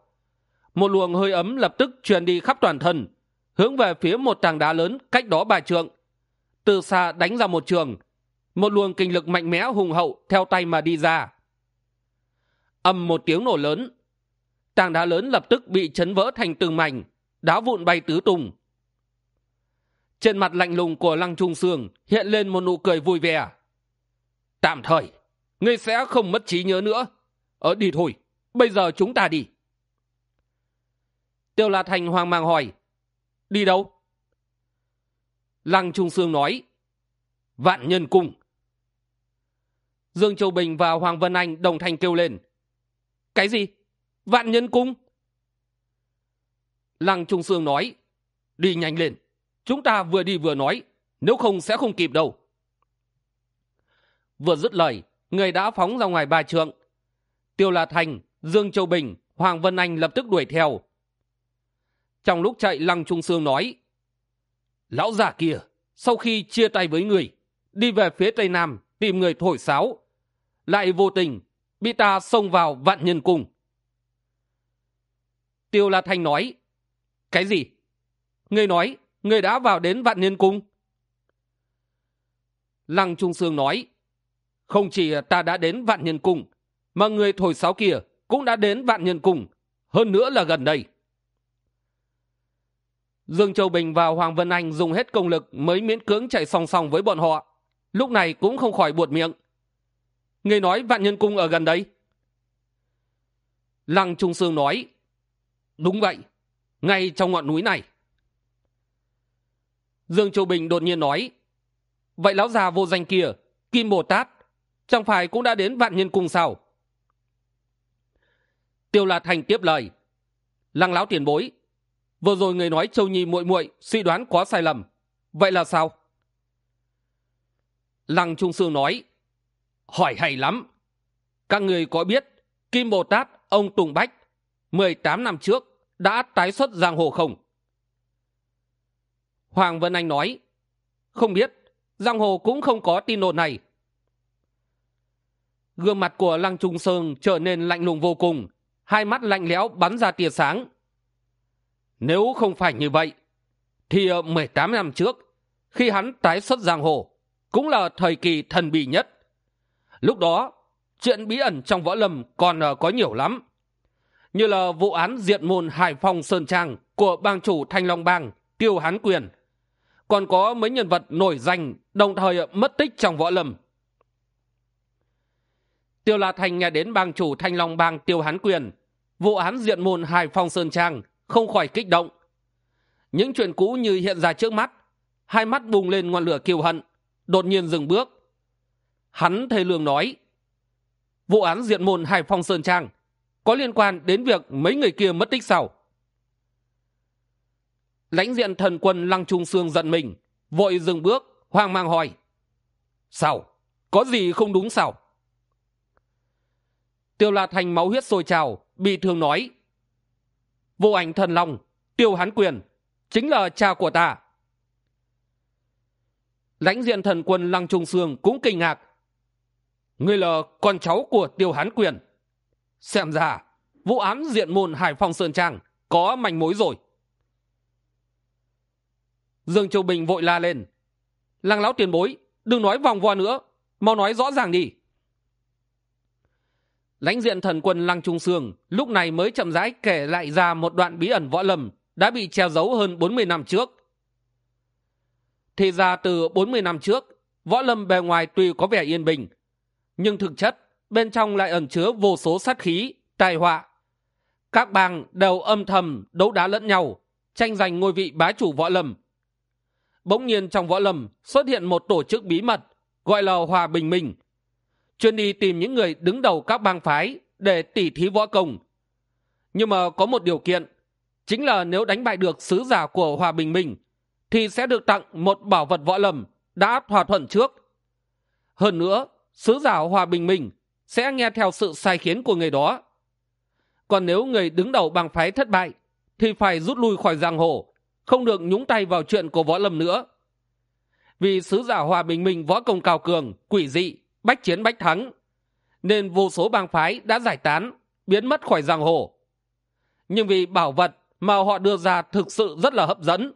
Một luồng hơi ấm lập tức truyền đi khắp toàn thân, hướng về phía một tảng đá lớn cách đó bà trượng. Từ xa đánh ra một trường, một luồng kinh lực mạnh mẽ hùng hậu theo tay mà đi ra. Ầm một tiếng nổ lớn, tảng đá lớn lập tức bị chấn vỡ thành từng mảnh, đá vụn bay tứ tung. Trên mặt lạnh lùng của lăng trung sương hiện lên một nụ cười vui vẻ. Tạm thời, ngươi sẽ không mất trí nhớ nữa. Ở đi thôi bây giờ chúng ta đi. Tiêu la thành hoang mang hỏi, đi đâu? Lăng trung sương nói, vạn nhân cung. Dương châu bình và hoàng vân anh đồng thanh kêu lên, cái gì? Vạn nhân cung? Lăng trung sương nói, đi nhanh lên, chúng ta vừa đi vừa nói, nếu không sẽ không kịp đâu. Vừa dứt lời, người đã phóng ra ngoài ba trượng. Tiêu la thành dương châu bình, hoàng vân anh lập tức đuổi theo. Trong lúc chạy, lăng trung sương nói, lão già kia, sau khi chia tay với người, đi về phía tây nam tìm người thổi sáo, lại vô tình bị ta xông vào vạn nhân cung. Tiêu la thanh nói, cái gì? Người nói người đã vào đến vạn nhân cung? Lăng trung sương nói, không chỉ ta đã đến vạn nhân cung, mà người thổi sáo kia cũng đã đến vạn nhân cung, hơn nữa là gần đây. Dương châu bình và hoàng vân anh dùng hết công lực mới miễn cưỡng chạy song song với bọn họ, lúc này cũng không khỏi buột miệng. Người nói vạn nhân cung ở gần đây. Lăng trung sương nói, đúng vậy, ngay trong ngọn núi này. Dương châu bình đột nhiên nói, vậy lão già vô danh kia, kim bồ tát, chẳng phải cũng đã đến vạn nhân cung sao? Tiêu la thành tiếp lời. Lăng lão tiền bối, vừa rồi người nói châu nhi muội muội suy đoán có sai lầm. Vậy là sao? Lăng trung sương nói, hỏi hay lắm. Các người có biết kim bồ tát, ông tùng bách, mười tám năm trước đã tái xuất giang hồ không? Hoàng vân anh nói, không biết, giang hồ cũng không có tin đồn này. Gương mặt của lăng trung sơn trở nên lạnh lùng vô cùng hai mắt lạnh lẽo bắn ra tia sáng. Nếu không phải như vậy, thì mười tám năm trước, khi hắn tái xuất giang hồ, cũng là thời kỳ thần bí nhất. Lúc đó, chuyện bí ẩn trong võ lâm còn ờ, có nhiều lắm, như là vụ án diện môn hải phòng sơn trang của bang chủ thanh long bang, tiêu hán quyền. Còn có mấy nhân vật nổi danh đồng thời ờ, mất tích trong võ lâm tiêu la thành nghe đến bang chủ thanh long bang tiêu hán quyền, vụ án diện môn hải phong sơn trang không khỏi kích động. Những chuyện cũ như hiện ra trước mắt, hai mắt bùng lên ngọn lửa kiêu hận, đột nhiên dừng bước. Hắn thầy lương nói, vụ án diện môn hải phong sơn trang có liên quan đến việc mấy người kia mất tích sao lãnh diện thần quân lăng trung sương giận mình, vội dừng bước, hoang mang hỏi, sao? Có gì không đúng sao? Tiêu la thành máu huyết sôi trào, bị thương nói. Vô ảnh thần long, tiêu hán quyền, chính là cha của ta. Lãnh diện thần quân lăng trung sương cũng kinh ngạc. Ngươi là con cháu của tiêu hán quyền. Xem ra, vụ án diện môn hải phòng sơn trang có manh mối rồi. Dương châu bình vội la lên. Lăng lão tiền bối, đừng nói vòng vo nữa, mau nói rõ ràng đi lãnh diện thần quân lăng trung sương lúc này mới chậm rãi kể lại ra một đoạn bí ẩn võ lâm đã bị che giấu hơn bốn mươi năm trước. Thì ra từ bốn mươi năm trước, võ lâm bề ngoài tuy có vẻ yên bình, nhưng thực chất bên trong lại ẩn chứa vô số sát khí, tai họa. Các bang đều âm thầm đấu đá lẫn nhau, tranh giành ngôi vị bá chủ võ lâm. Bỗng nhiên trong võ lâm xuất hiện một tổ chức bí mật, gọi là hòa bình minh chuyên đi tìm những người đứng đầu các bang phái để tỉ thí võ công. Nhưng mà có một điều kiện, chính là nếu đánh bại được sứ giả của hòa bình minh thì sẽ được tặng một bảo vật võ lâm đã thỏa thuận trước. Hơn nữa, sứ giả hòa bình minh sẽ nghe theo sự sai khiến của người đó. Còn nếu người đứng đầu bang phái thất bại, thì phải rút lui khỏi giang hồ, không được nhúng tay vào chuyện của võ lâm nữa. Vì sứ giả hòa bình minh võ công cao cường, quỷ dị bách chiến bách thắng, nên vô số bang phái đã giải tán, biến mất khỏi giang hồ. Nhưng vì bảo vật mà họ đưa ra thực sự rất là hấp dẫn,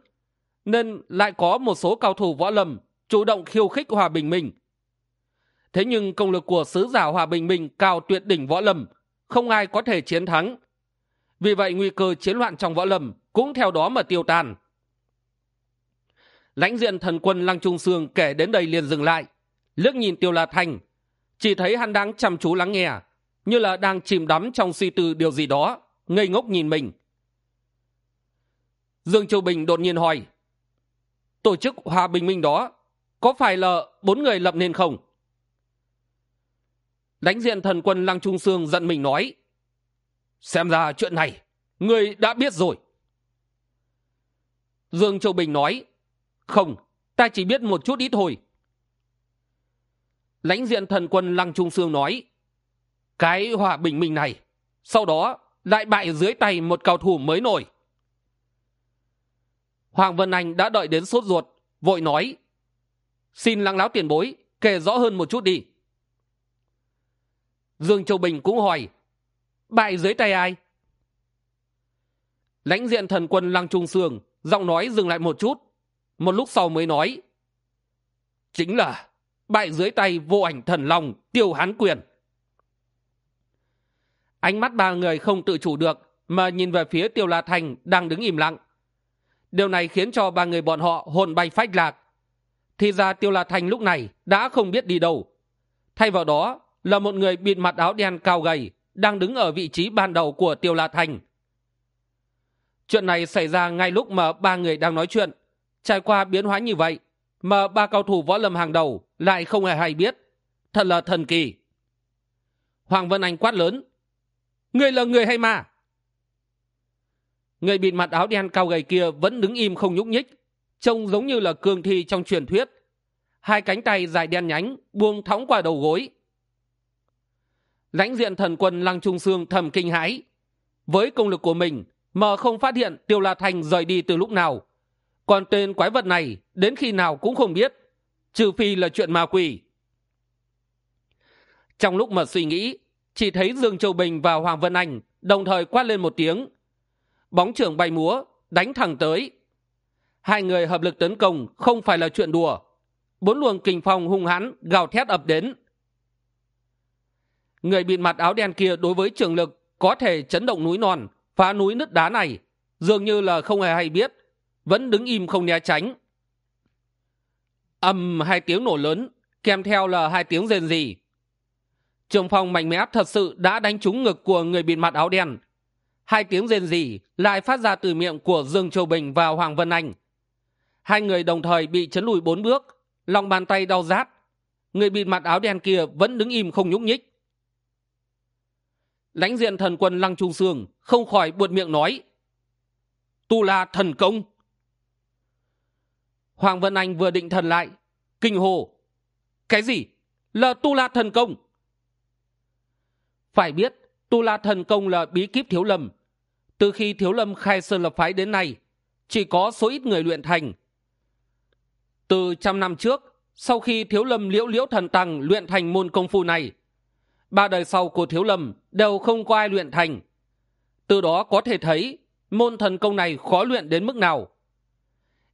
nên lại có một số cao thủ võ lâm chủ động khiêu khích hòa bình minh thế nhưng công lực của sứ giả hòa bình minh cao tuyệt đỉnh võ lâm, không ai có thể chiến thắng. Vì vậy nguy cơ chiến loạn trong võ lâm cũng theo đó mà tiêu tan. Lãnh diện thần quân lăng trung sương kể đến đây liền dừng lại liếc nhìn tiêu la thanh, chỉ thấy hắn đang chăm chú lắng nghe, như là đang chìm đắm trong suy tư điều gì đó, ngây ngốc nhìn mình. Dương châu bình đột nhiên hỏi, tổ chức hòa bình minh đó có phải là bốn người lập nên không? Đánh diện thần quân lăng trung sương giận mình nói, xem ra chuyện này người đã biết rồi. Dương châu bình nói, không, ta chỉ biết một chút ít thôi lãnh diện thần quân lăng trung sương nói, cái hòa bình minh này, sau đó lại bại dưới tay một cao thủ mới nổi. Hoàng vân anh đã đợi đến sốt ruột, vội nói, xin lăng láo tiền bối kể rõ hơn một chút đi. Dương châu bình cũng hỏi, bại dưới tay ai? Lãnh diện thần quân lăng trung sương giọng nói dừng lại một chút, một lúc sau mới nói, chính là bại dưới tay vô ảnh thần long, tiêu hán quyền. Ánh mắt ba người không tự chủ được, mà nhìn về phía tiêu la thành đang đứng im lặng. Điều này khiến cho ba người bọn họ hồn bay phách lạc. Thì ra tiêu la thành lúc này đã không biết đi đâu. Thay vào đó là một người bịt mặt áo đen cao gầy đang đứng ở vị trí ban đầu của tiêu la thành. Chuyện này xảy ra ngay lúc mà ba người đang nói chuyện. Trải qua biến hóa như vậy mà ba cao thủ võ lâm hàng đầu lại không hề hay biết. Thật là thần kỳ. Hoàng vân anh quát lớn. Người là người hay ma? Người bịt mặt áo đen cao gầy kia vẫn đứng im không nhúc nhích, trông giống như là cương thi trong truyền thuyết. Hai cánh tay dài đen nhánh buông thõng qua đầu gối. Lãnh diện thần quân lăng trung sương thầm kinh hãi. Với công lực của mình mà không phát hiện tiêu la thành rời đi từ lúc nào, còn tên quái vật này đến khi nào cũng không biết trừ phi là chuyện ma quỷ. Trong lúc mà suy nghĩ chỉ thấy dương châu bình và hoàng vân anh đồng thời quát lên một tiếng. Bóng trưởng bay múa, đánh thẳng tới. Hai người hợp lực tấn công không phải là chuyện đùa. Bốn luồng kình phong hung hãn gào thét ập đến. Người bịt mặt áo đen kia đối với trường lực có thể chấn động núi non, phá núi nứt đá này, dường như là không hề hay biết, vẫn đứng im không né tránh ầm hai tiếng nổ lớn, kèm theo là hai tiếng rền rì trường phong mạnh mẽ thật sự đã đánh trúng ngực của người bịt mặt áo đen. Hai tiếng rền rì lại phát ra từ miệng của dương châu bình và hoàng vân anh. Hai người đồng thời bị chấn lùi bốn bước, lòng bàn tay đau rát. Người bịt mặt áo đen kia vẫn đứng im không nhúc nhích. Lãnh diện thần quân lăng trung sương không khỏi buột miệng nói, tu la thần công hoàng vân anh vừa định thần lại. Kinh hồ cái gì? Là tu la thần công. Phải biết, tu la thần công là bí kíp thiếu lâm. Từ khi thiếu lâm khai sơn lập phái đến nay, chỉ có số ít người luyện thành. Từ trăm năm trước, sau khi thiếu lâm liễu liễu thần tăng luyện thành môn công phu này, ba đời sau của thiếu lâm đều không có ai luyện thành. Từ đó có thể thấy, môn thần công này khó luyện đến mức nào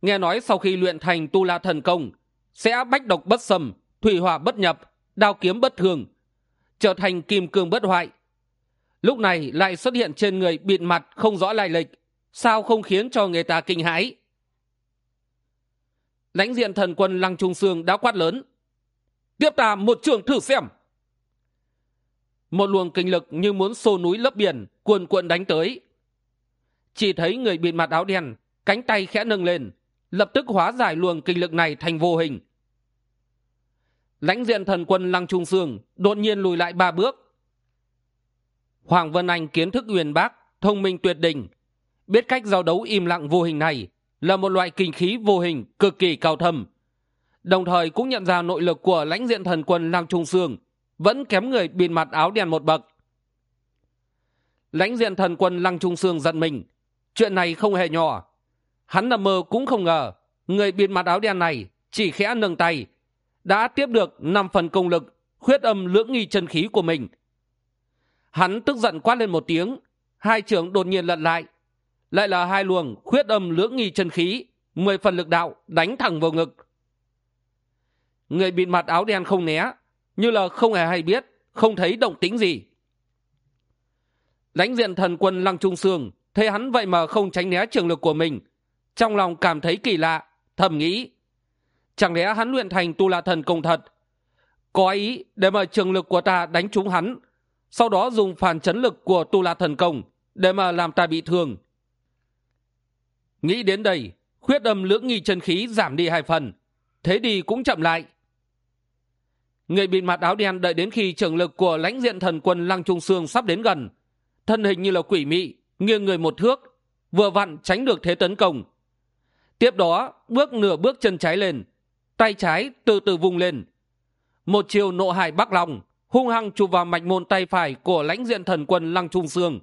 nghe nói sau khi luyện thành tu la thần công, sẽ bách độc bất sầm thủy hỏa bất nhập, đao kiếm bất thường, trở thành kim cương bất hoại. Lúc này lại xuất hiện trên người bịt mặt không rõ lai lịch, sao không khiến cho người ta kinh hãi? Lãnh diện thần quân lăng trung sương đã quát lớn, tiếp ta một trường thử xem. Một luồng kinh lực như muốn xô núi lấp biển, cuồn cuộn đánh tới. Chỉ thấy người bịt mặt áo đen, cánh tay khẽ nâng lên lập tức hóa giải luồng kinh lực này thành vô hình. Lãnh diện thần quân lăng trung sương đột nhiên lùi lại ba bước. Hoàng vân anh kiến thức uyên bác, thông minh tuyệt đỉnh, biết cách giao đấu im lặng vô hình này là một loại kinh khí vô hình cực kỳ cao thâm. Đồng thời cũng nhận ra nội lực của lãnh diện thần quân lăng trung sương vẫn kém người bịt mặt áo đen một bậc. Lãnh diện thần quân lăng trung sương giận mình, chuyện này không hề nhỏ hắn nằm mơ cũng không ngờ, người bịt mặt áo đen này chỉ khẽ nâng tay, đã tiếp được năm phần công lực, khuyết âm lưỡng nghi chân khí của mình. Hắn tức giận quát lên một tiếng, hai trưởng đột nhiên lật lại. Lại là hai luồng khuyết âm lưỡng nghi chân khí, mười phần lực đạo đánh thẳng vào ngực. Người bịt mặt áo đen không né, như là không hề hay biết, không thấy động tính gì. Lãnh diện thần quân lăng trung sương, thấy hắn vậy mà không tránh né trường lực của mình trong lòng cảm thấy kỳ lạ, thầm nghĩ, chẳng lẽ hắn luyện thành tu la thần công thật? Có ý để mà trường lực của ta đánh trúng hắn, sau đó dùng phản chấn lực của tu la thần công để mà làm ta bị thương. Nghĩ đến đây, khuyết âm lưỡng nghi chân khí giảm đi hai phần, thế đi cũng chậm lại. Người bịt mặt áo đen đợi đến khi trường lực của lãnh diện thần quân lăng trung sương sắp đến gần, thân hình như là quỷ mị, nghiêng người một thước, vừa vặn tránh được thế tấn công tiếp đó, bước nửa bước chân trái lên, tay trái từ từ vung lên. Một chiều nộ hải bắc lòng hung hăng chụp vào mạch môn tay phải của lãnh diện thần quân lăng trung sương.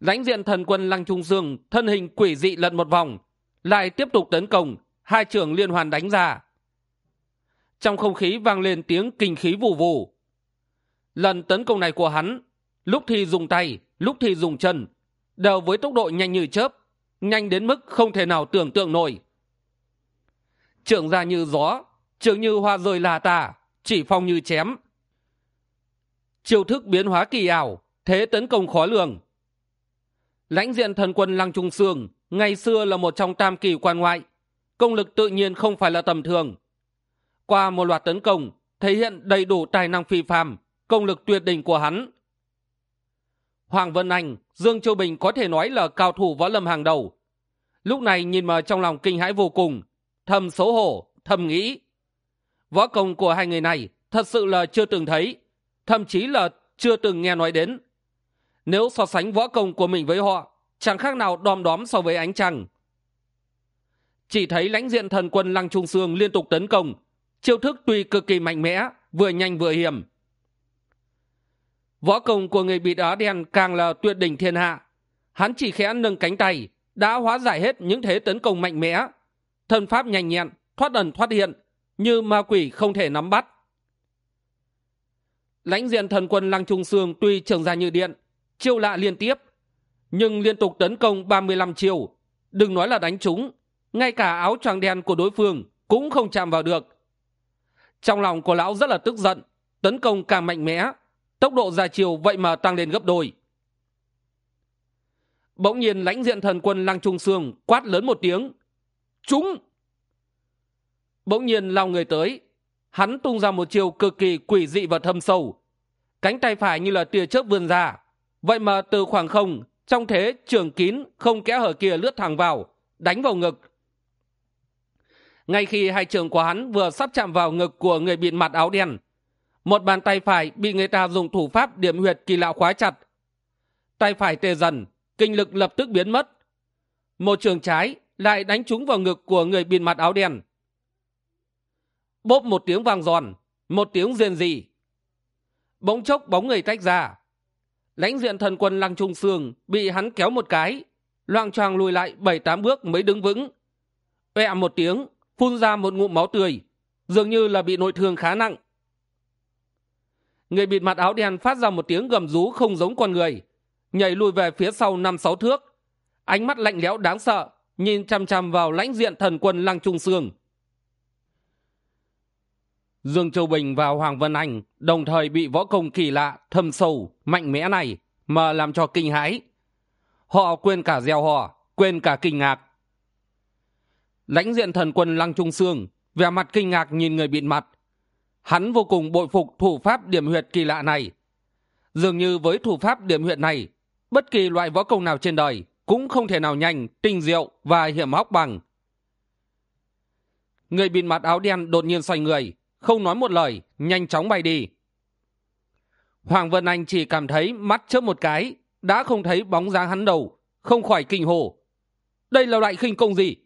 Lãnh diện thần quân lăng trung sương thân hình quỷ dị lật một vòng, lại tiếp tục tấn công, hai trưởng liên hoàn đánh ra. Trong không khí vang lên tiếng kinh khí vù vù. Lần tấn công này của hắn, lúc thì dùng tay, lúc thì dùng chân, đều với tốc độ nhanh như chớp nhanh đến mức không thể nào tưởng tượng nổi. Trưởng ra như gió trường như hoa rơi là tà chỉ phong như chém. Chiêu thức biến hóa kỳ ảo, thế tấn công khó lường. Lãnh diện thần quân lăng trung sương, ngày xưa là một trong tam kỳ quan ngoại, công lực tự nhiên không phải là tầm thường. Qua một loạt tấn công, thể hiện đầy đủ tài năng phi phàm, công lực tuyệt đỉnh của hắn hoàng vân anh, dương châu bình có thể nói là cao thủ võ lâm hàng đầu. Lúc này nhìn mà trong lòng kinh hãi vô cùng, thầm xấu hổ, thầm nghĩ, võ công của hai người này thật sự là chưa từng thấy, thậm chí là chưa từng nghe nói đến. Nếu so sánh võ công của mình với họ, chẳng khác nào đom đóm so với ánh trăng. Chỉ thấy lãnh diện thần quân lăng trung sương liên tục tấn công, chiêu thức tuy cực kỳ mạnh mẽ, vừa nhanh vừa hiểm võ công của người bị đá đen càng là tuyệt đỉnh thiên hạ. Hắn chỉ khẽ nâng cánh tay, đã hóa giải hết những thế tấn công mạnh mẽ. Thân pháp nhanh nhẹn, thoát ẩn thoát hiện, như ma quỷ không thể nắm bắt. Lãnh diện thần quân lăng trung sương tuy trường ra như điện, chiêu lạ liên tiếp, nhưng liên tục tấn công ba mươi lăm chiều đừng nói là đánh chúng ngay cả áo choàng đen của đối phương cũng không chạm vào được. Trong lòng của lão rất là tức giận, tấn công càng mạnh mẽ tốc độ ra chiều vậy mà tăng lên gấp đôi. Bỗng nhiên lãnh diện thần quân lăng trung sương quát lớn một tiếng. Chúng! Bỗng nhiên lao người tới. Hắn tung ra một chiều cực kỳ quỷ dị và thâm sâu. Cánh tay phải như là tia chớp vươn ra. Vậy mà từ khoảng không, trong thế trường kín, không kẽ hở kia lướt thẳng vào, đánh vào ngực. Ngay khi hai trường của hắn vừa sắp chạm vào ngực của người bịt mặt áo đen một bàn tay phải bị người ta dùng thủ pháp điểm huyệt kỳ lạ khóa chặt. Tay phải tê dần, kinh lực lập tức biến mất. Một trường trái lại đánh trúng vào ngực của người bịt mặt áo đen. Bốp một tiếng vang giòn, một tiếng rên rỉ. Bỗng chốc bóng người tách ra. Lãnh diện thần quân lăng trung sương bị hắn kéo một cái, loang choàng lùi lại bảy tám bước mới đứng vững. Oẹ một tiếng, phun ra một ngụm máu tươi, dường như là bị nội thương khá nặng người bịt mặt áo đen phát ra một tiếng gầm rú không giống con người, nhảy lùi về phía sau năm sáu thước. Ánh mắt lạnh lẽo đáng sợ, nhìn chằm chằm vào lãnh diện thần quân lăng trung sương. Dương châu bình và hoàng vân anh đồng thời bị võ công kỳ lạ, thâm sâu, mạnh mẽ này mà làm cho kinh hãi. Họ quên cả gieo họ, quên cả kinh ngạc. Lãnh diện thần quân lăng trung sương, vẻ mặt kinh ngạc nhìn người bịt mặt hắn vô cùng bội phục thủ pháp điểm huyệt kỳ lạ này. Dường như với thủ pháp điểm huyệt này, bất kỳ loại võ công nào trên đời cũng không thể nào nhanh, tinh diệu và hiểm hóc bằng. Người bịt mặt áo đen đột nhiên xoay người, không nói một lời, nhanh chóng bay đi. Hoàng vân anh chỉ cảm thấy mắt chớp một cái, đã không thấy bóng dáng hắn đầu không khỏi kinh hồ đây là loại khinh công gì?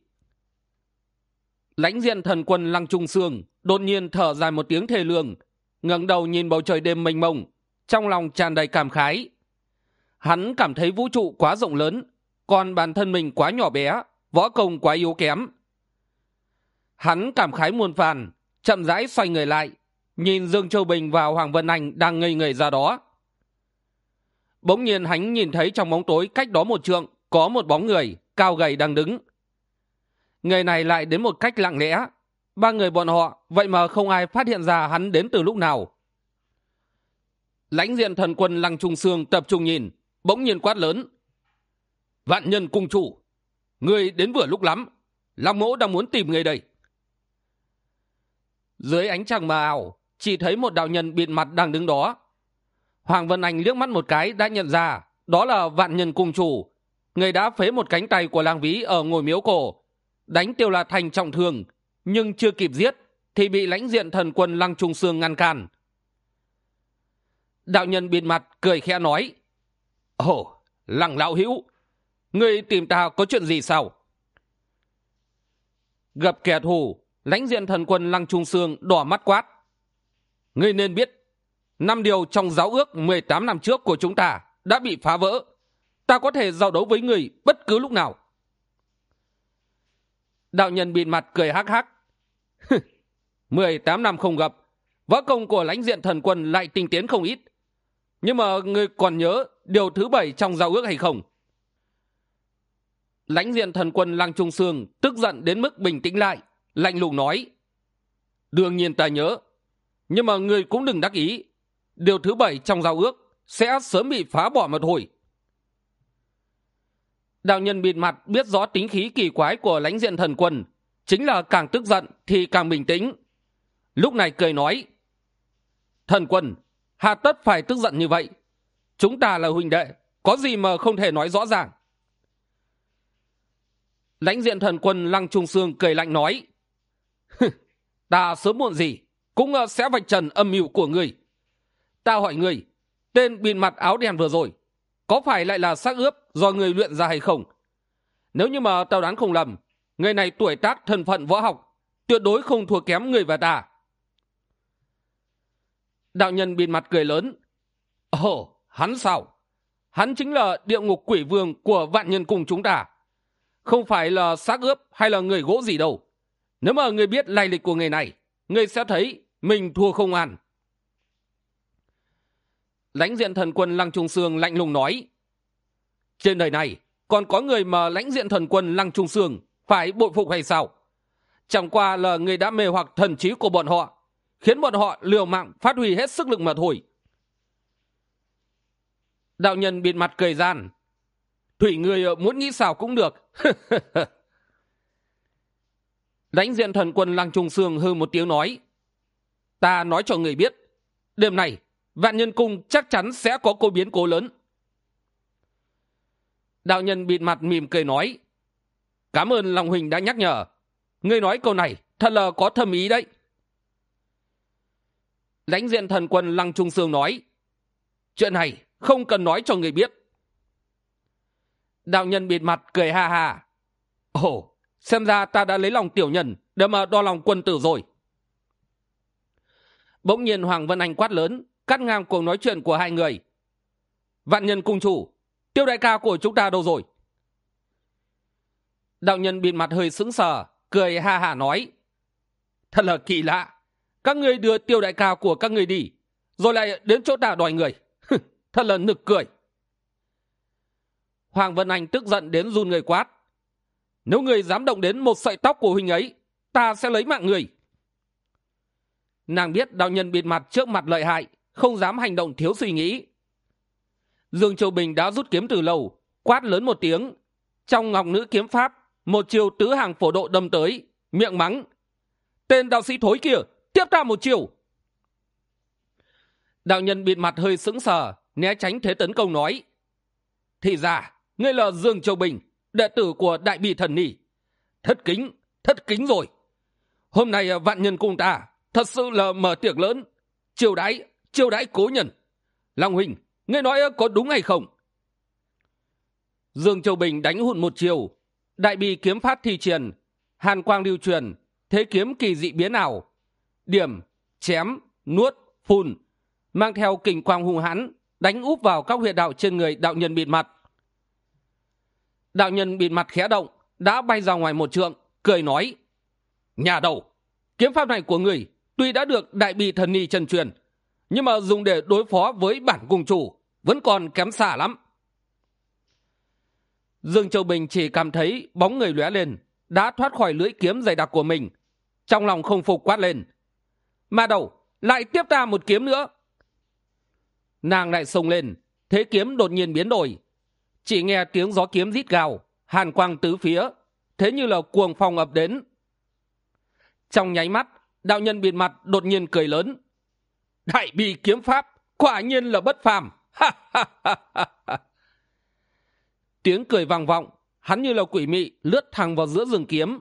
Lãnh diện thần quân lăng trung sương đột nhiên thở dài một tiếng thề lương, ngẩng đầu nhìn bầu trời đêm mênh mông, trong lòng tràn đầy cảm khái. Hắn cảm thấy vũ trụ quá rộng lớn, còn bản thân mình quá nhỏ bé, võ công quá yếu kém. Hắn cảm khái muôn phàn chậm rãi xoay người lại, nhìn dương châu bình và hoàng vân anh đang ngây người ra đó. Bỗng nhiên hắn nhìn thấy trong bóng tối cách đó một trượng, có một bóng người cao gầy đang đứng. Người này lại đến một cách lặng lẽ ba người bọn họ, vậy mà không ai phát hiện ra hắn đến từ lúc nào. Lãnh diện thần quân lăng trung sương tập trung nhìn, bỗng nhiên quát lớn. Vạn nhân cung chủ, người đến vừa lúc lắm long mỗ đang muốn tìm người đây. Dưới ánh trăng mờ ảo, chỉ thấy một đạo nhân bịt mặt đang đứng đó. Hoàng vân anh liếc mắt một cái đã nhận ra, đó là vạn nhân cung chủ. Người đã phế một cánh tay của lang ví ở ngồi miếu cổ, đánh tiêu la thành trọng thương nhưng chưa kịp giết thì bị lãnh diện thần quân lăng trung sương ngăn cản. Đạo nhân bịt mặt cười khẽ nói, ồ, lăng lão hữu người tìm ta có chuyện gì sao? Gặp kẻ thù, lãnh diện thần quân lăng trung sương đỏ mắt quát, ngươi nên biết, năm điều trong giáo ước mười tám năm trước của chúng ta đã bị phá vỡ. Ta có thể giao đấu với người bất cứ lúc nào. Đạo nhân bịt mặt cười hắc hắc mười tám năm không gặp, võ công của lãnh diện thần quân lại tinh tiến không ít. Nhưng mà người còn nhớ điều thứ bảy trong giao ước hay không? Lãnh diện thần quân lăng trung sương tức giận đến mức bình tĩnh lại, lạnh lùng nói, đương nhiên ta nhớ, nhưng mà người cũng đừng đắc ý. Điều thứ bảy trong giao ước sẽ sớm bị phá bỏ mà thôi đạo nhân bịt mặt biết rõ tính khí kỳ quái của lãnh diện thần quân, chính là càng tức giận thì càng bình tĩnh lúc này cười nói, thần quân, hà tất phải tức giận như vậy. Chúng ta là huynh đệ, có gì mà không thể nói rõ ràng? Lãnh diện thần quân lăng trung sương cười lạnh nói ta sớm muộn gì cũng ờ, sẽ vạch trần âm mưu của người ta hỏi người tên bịt mặt áo đen vừa rồi có phải lại là xác ướp do người luyện ra hay không? Nếu như mà tao đoán không lầm, người này tuổi tác, thân phận, võ học tuyệt đối không thua kém người và ta đạo nhân bịt mặt cười lớn. Ồ, hắn sao? Hắn chính là địa ngục quỷ vương của vạn nhân cùng chúng ta. Không phải là xác ướp hay là người gỗ gì đâu. Nếu mà người biết lai lịch của người này, người sẽ thấy mình thua không an. Lãnh diện thần quân lăng trung sương lạnh lùng nói, trên đời này còn có người mà lãnh diện thần quân lăng trung sương phải bội phục hay sao? Chẳng qua là người đã mê hoặc thần trí của bọn họ khiến bọn họ liều mạng phát huy hết sức lực mà thôi. Đạo nhân bịt mặt cười gian, thủy người muốn nghĩ sao cũng được. Đánh diện thần quân lăng trung sương hư một tiếng nói, ta nói cho người biết, đêm này vạn nhân cung chắc chắn sẽ có cô biến cố lớn. Đạo nhân bịt mặt mỉm cười nói, cảm ơn lòng huỳnh đã nhắc nhở. Ngươi nói câu này thật là có thâm ý đấy lãnh diện thần quân lăng trung sương nói, chuyện này không cần nói cho người biết. Đạo nhân bịt mặt cười ha ha, ồ, xem ra ta đã lấy lòng tiểu nhân để mà đo lòng quân tử rồi. Bỗng nhiên hoàng vân anh quát lớn, cắt ngang cuộc nói chuyện của hai người. Vạn nhân cung chủ, tiêu đại ca của chúng ta đâu rồi? Đạo nhân bịt mặt hơi sững sờ, cười ha hả nói, thật là kỳ lạ các ngươi đưa tiêu đại ca của các ngươi đi, rồi lại đến chỗ ta đòi người. Thật là nực cười. Hoàng vân anh tức giận đến run người quát. Nếu người dám động đến một sợi tóc của huynh ấy, ta sẽ lấy mạng người nàng biết đạo nhân bịt mặt trước mặt lợi hại, không dám hành động thiếu suy nghĩ. Dương châu bình đã rút kiếm từ lâu, quát lớn một tiếng. Trong ngọc nữ kiếm pháp, một chiều tứ hàng phổ độ đâm tới, miệng mắng. Tên đạo sĩ thối kia tiếp ta một chiều. Đạo nhân bịt mặt hơi sững sờ, né tránh thế tấn công nói, thì ra, ngươi là dương châu bình, đệ tử của đại bi thần nỉ thất kính thất kính rồi. Hôm nay à, vạn nhân cùng ta, thật sự là mở tiệc lớn. Chiều đãi chiều đãi cố nhân. Long huỳnh, ngươi nói à, có đúng hay không? Dương châu bình đánh hụn một chiều. Đại bi kiếm phát thi triển, hàn quang lưu truyền, thế kiếm kỳ dị biến ảo điểm chém, nuốt, phun, mang theo kình quang hung hãn, đánh úp vào các huyệt đạo trên người đạo nhân bịt mặt. Đạo nhân bịt mặt khẽ động, đã bay ra ngoài một trượng, cười nói, nhà đầu, kiếm pháp này của người tuy đã được đại bì thần ni trần truyền, nhưng mà dùng để đối phó với bản cung chủ vẫn còn kém xa lắm. Dương châu bình chỉ cảm thấy bóng người lóe lên, đã thoát khỏi lưỡi kiếm dày đặc của mình, trong lòng không phục quát lên ma đầu, lại tiếp ta một kiếm nữa. Nàng lại xông lên, thế kiếm đột nhiên biến đổi. Chỉ nghe tiếng gió kiếm rít gào, hàn quang tứ phía, thế như là cuồng phong ập đến. Trong nháy mắt, đạo nhân bịt mặt đột nhiên cười lớn. Đại bi kiếm pháp, quả nhiên là bất phàm. Tiếng cười vang vọng, hắn như là quỷ mị lướt thẳng vào giữa rừng kiếm.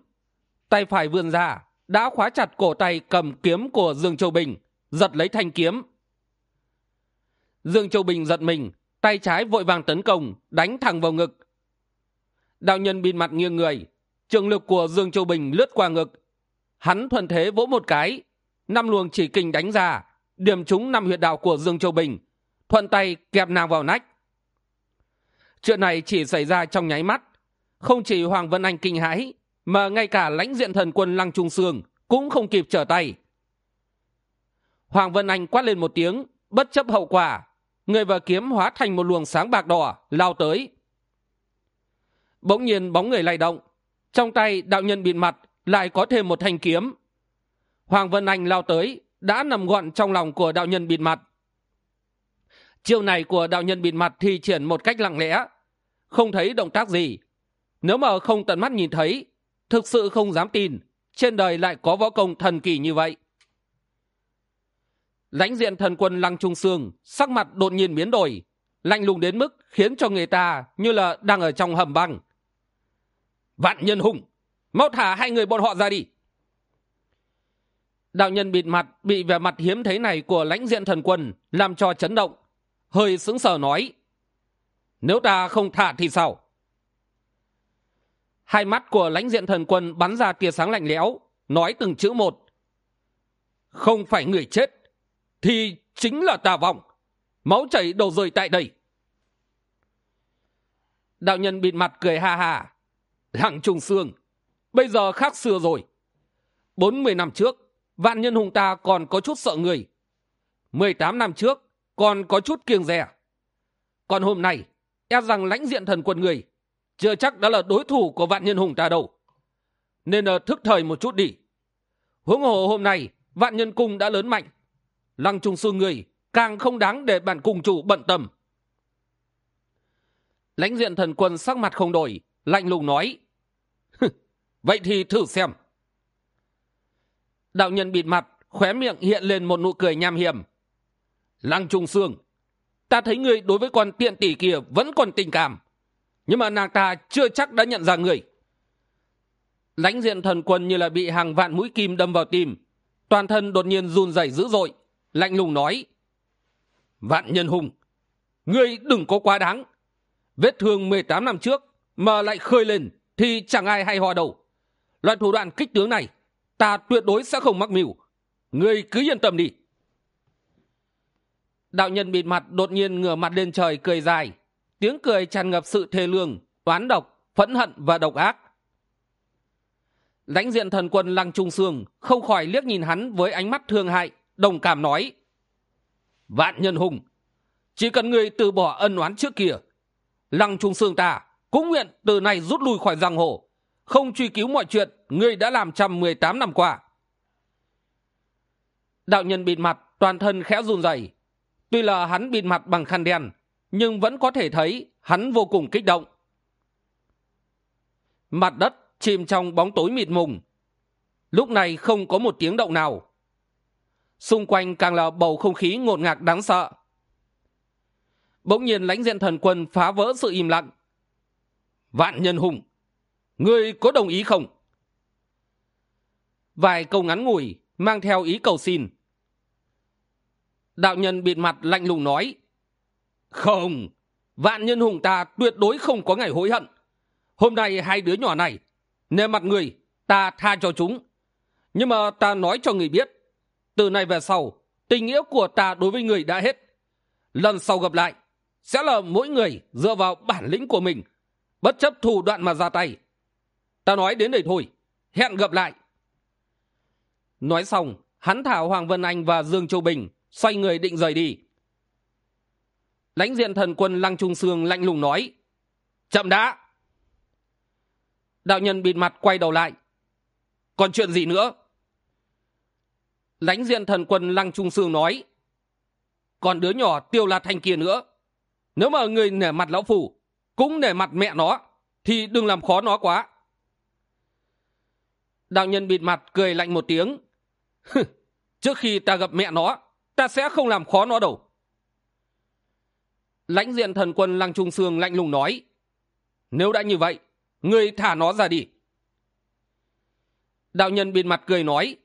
Tay phải vươn ra đã khóa chặt cổ tay cầm kiếm của dương châu bình, giật lấy thanh kiếm. Dương châu bình giật mình, tay trái vội vàng tấn công, đánh thẳng vào ngực. Đạo nhân bịt mặt nghiêng người, trường lực của dương châu bình lướt qua ngực. Hắn thuận thế vỗ một cái, năm luồng chỉ kình đánh ra, điểm trúng năm huyệt đạo của dương châu bình, thuận tay kẹp nàng vào nách. Chuyện này chỉ xảy ra trong nháy mắt, không chỉ hoàng vân anh kinh hãi mà ngay cả lãnh diện thần quân lăng trung sương cũng không kịp trở tay. Hoàng vân anh quát lên một tiếng, bất chấp hậu quả, người và kiếm hóa thành một luồng sáng bạc đỏ, lao tới. Bỗng nhiên bóng người lay động, trong tay đạo nhân bịt mặt lại có thêm một thanh kiếm. Hoàng vân anh lao tới, đã nằm gọn trong lòng của đạo nhân bịt mặt. Chiêu này của đạo nhân bịt mặt thi triển một cách lặng lẽ, không thấy động tác gì. Nếu mà không tận mắt nhìn thấy thực sự không dám tin, trên đời lại có võ công thần kỳ như vậy. Lãnh diện thần quân lăng trung sương, sắc mặt đột nhiên biến đổi, lạnh lùng đến mức khiến cho người ta như là đang ở trong hầm băng. Vạn nhân hùng, mau thả hai người bọn họ ra đi. Đạo nhân bịt mặt, bị vẻ mặt hiếm thấy này của lãnh diện thần quân làm cho chấn động, hơi sững sờ nói, nếu ta không thả thì sao? Hai mắt của lãnh diện thần quân bắn ra tia sáng lạnh lẽo, nói từng chữ một. Không phải người chết, thì chính là tà vọng máu chảy đầu rơi tại đây. Đạo nhân bịt mặt cười ha ha. Lặng trùng xương bây giờ khác xưa rồi. Bốn mươi năm trước, vạn nhân hùng ta còn có chút sợ người. Mười tám năm trước, còn có chút kiêng rẻ còn hôm nay e rằng lãnh diện thần quân người chưa chắc đã là đối thủ của vạn nhân hùng ta đâu. Nên là thức thời một chút đi. Huống hồ hôm nay, vạn nhân cung đã lớn mạnh. Lăng trung sư người càng không đáng để bản cùng chủ bận tâm. Lãnh diện thần quân sắc mặt không đổi, lạnh lùng nói vậy thì thử xem. Đạo nhân bịt mặt, khóe miệng hiện lên một nụ cười nham hiểm. Lăng trung sương, ta thấy người đối với con tiện tỷ kia vẫn còn tình cảm nhưng mà nàng ta chưa chắc đã nhận ra người. Lãnh diện thần quân như là bị hàng vạn mũi kim đâm vào tim, toàn thân đột nhiên run rẩy dữ dội, lạnh lùng nói, vạn nhân hùng, ngươi đừng có quá đáng. Vết thương mười tám năm trước mà lại khơi lên thì chẳng ai hay ho đâu. Loại thủ đoạn kích tướng này, ta tuyệt đối sẽ không mắc mưu. Ngươi cứ yên tâm đi. Đạo nhân bịt mặt đột nhiên ngửa mặt lên trời cười dài tiếng cười tràn ngập sự thê lương oán độc, phẫn hận và độc ác. Lãnh diện thần quân lăng trung sương không khỏi liếc nhìn hắn với ánh mắt thương hại, đồng cảm nói, vạn nhân hùng, chỉ cần người từ bỏ ân oán trước kia, lăng trung sương ta cũng nguyện từ nay rút lui khỏi giang hồ, không truy cứu mọi chuyện ngươi đã làm trăm mười tám năm qua. Đạo nhân bịt mặt, toàn thân khẽ run rẩy. Tuy là hắn bịt mặt bằng khăn đen nhưng vẫn có thể thấy hắn vô cùng kích động. Mặt đất chìm trong bóng tối mịt mùng. Lúc này không có một tiếng động nào. Xung quanh càng là bầu không khí ngột ngạt đáng sợ. Bỗng nhiên lãnh diện thần quân phá vỡ sự im lặng. Vạn nhân hùng, ngươi có đồng ý không? Vài câu ngắn ngủi mang theo ý cầu xin. Đạo nhân bịt mặt lạnh lùng nói không, vạn nhân hùng ta tuyệt đối không có ngày hối hận. Hôm nay hai đứa nhỏ này, nề mặt người, ta tha cho chúng. Nhưng mà ta nói cho người biết, từ nay về sau, tình nghĩa của ta đối với người đã hết. Lần sau gặp lại, sẽ là mỗi người dựa vào bản lĩnh của mình, bất chấp thủ đoạn mà ra tay. Ta nói đến đây thôi, hẹn gặp lại. Nói xong, hắn thả hoàng vân anh và dương châu bình xoay người định rời đi lãnh diện thần quân lăng trung sương lạnh lùng nói, chậm đã. Đạo nhân bịt mặt quay đầu lại. Còn chuyện gì nữa? Lãnh diện thần quân lăng trung sương nói, còn đứa nhỏ tiêu la thanh kia nữa. Nếu mà người nể mặt lão phủ cũng nể mặt mẹ nó, thì đừng làm khó nó quá. Đạo nhân bịt mặt cười lạnh một tiếng trước khi ta gặp mẹ nó, ta sẽ không làm khó nó đâu lãnh diện thần quân lăng trung sương lạnh lùng nói, nếu đã như vậy người thả nó ra đi. Đạo nhân bịt mặt cười nói,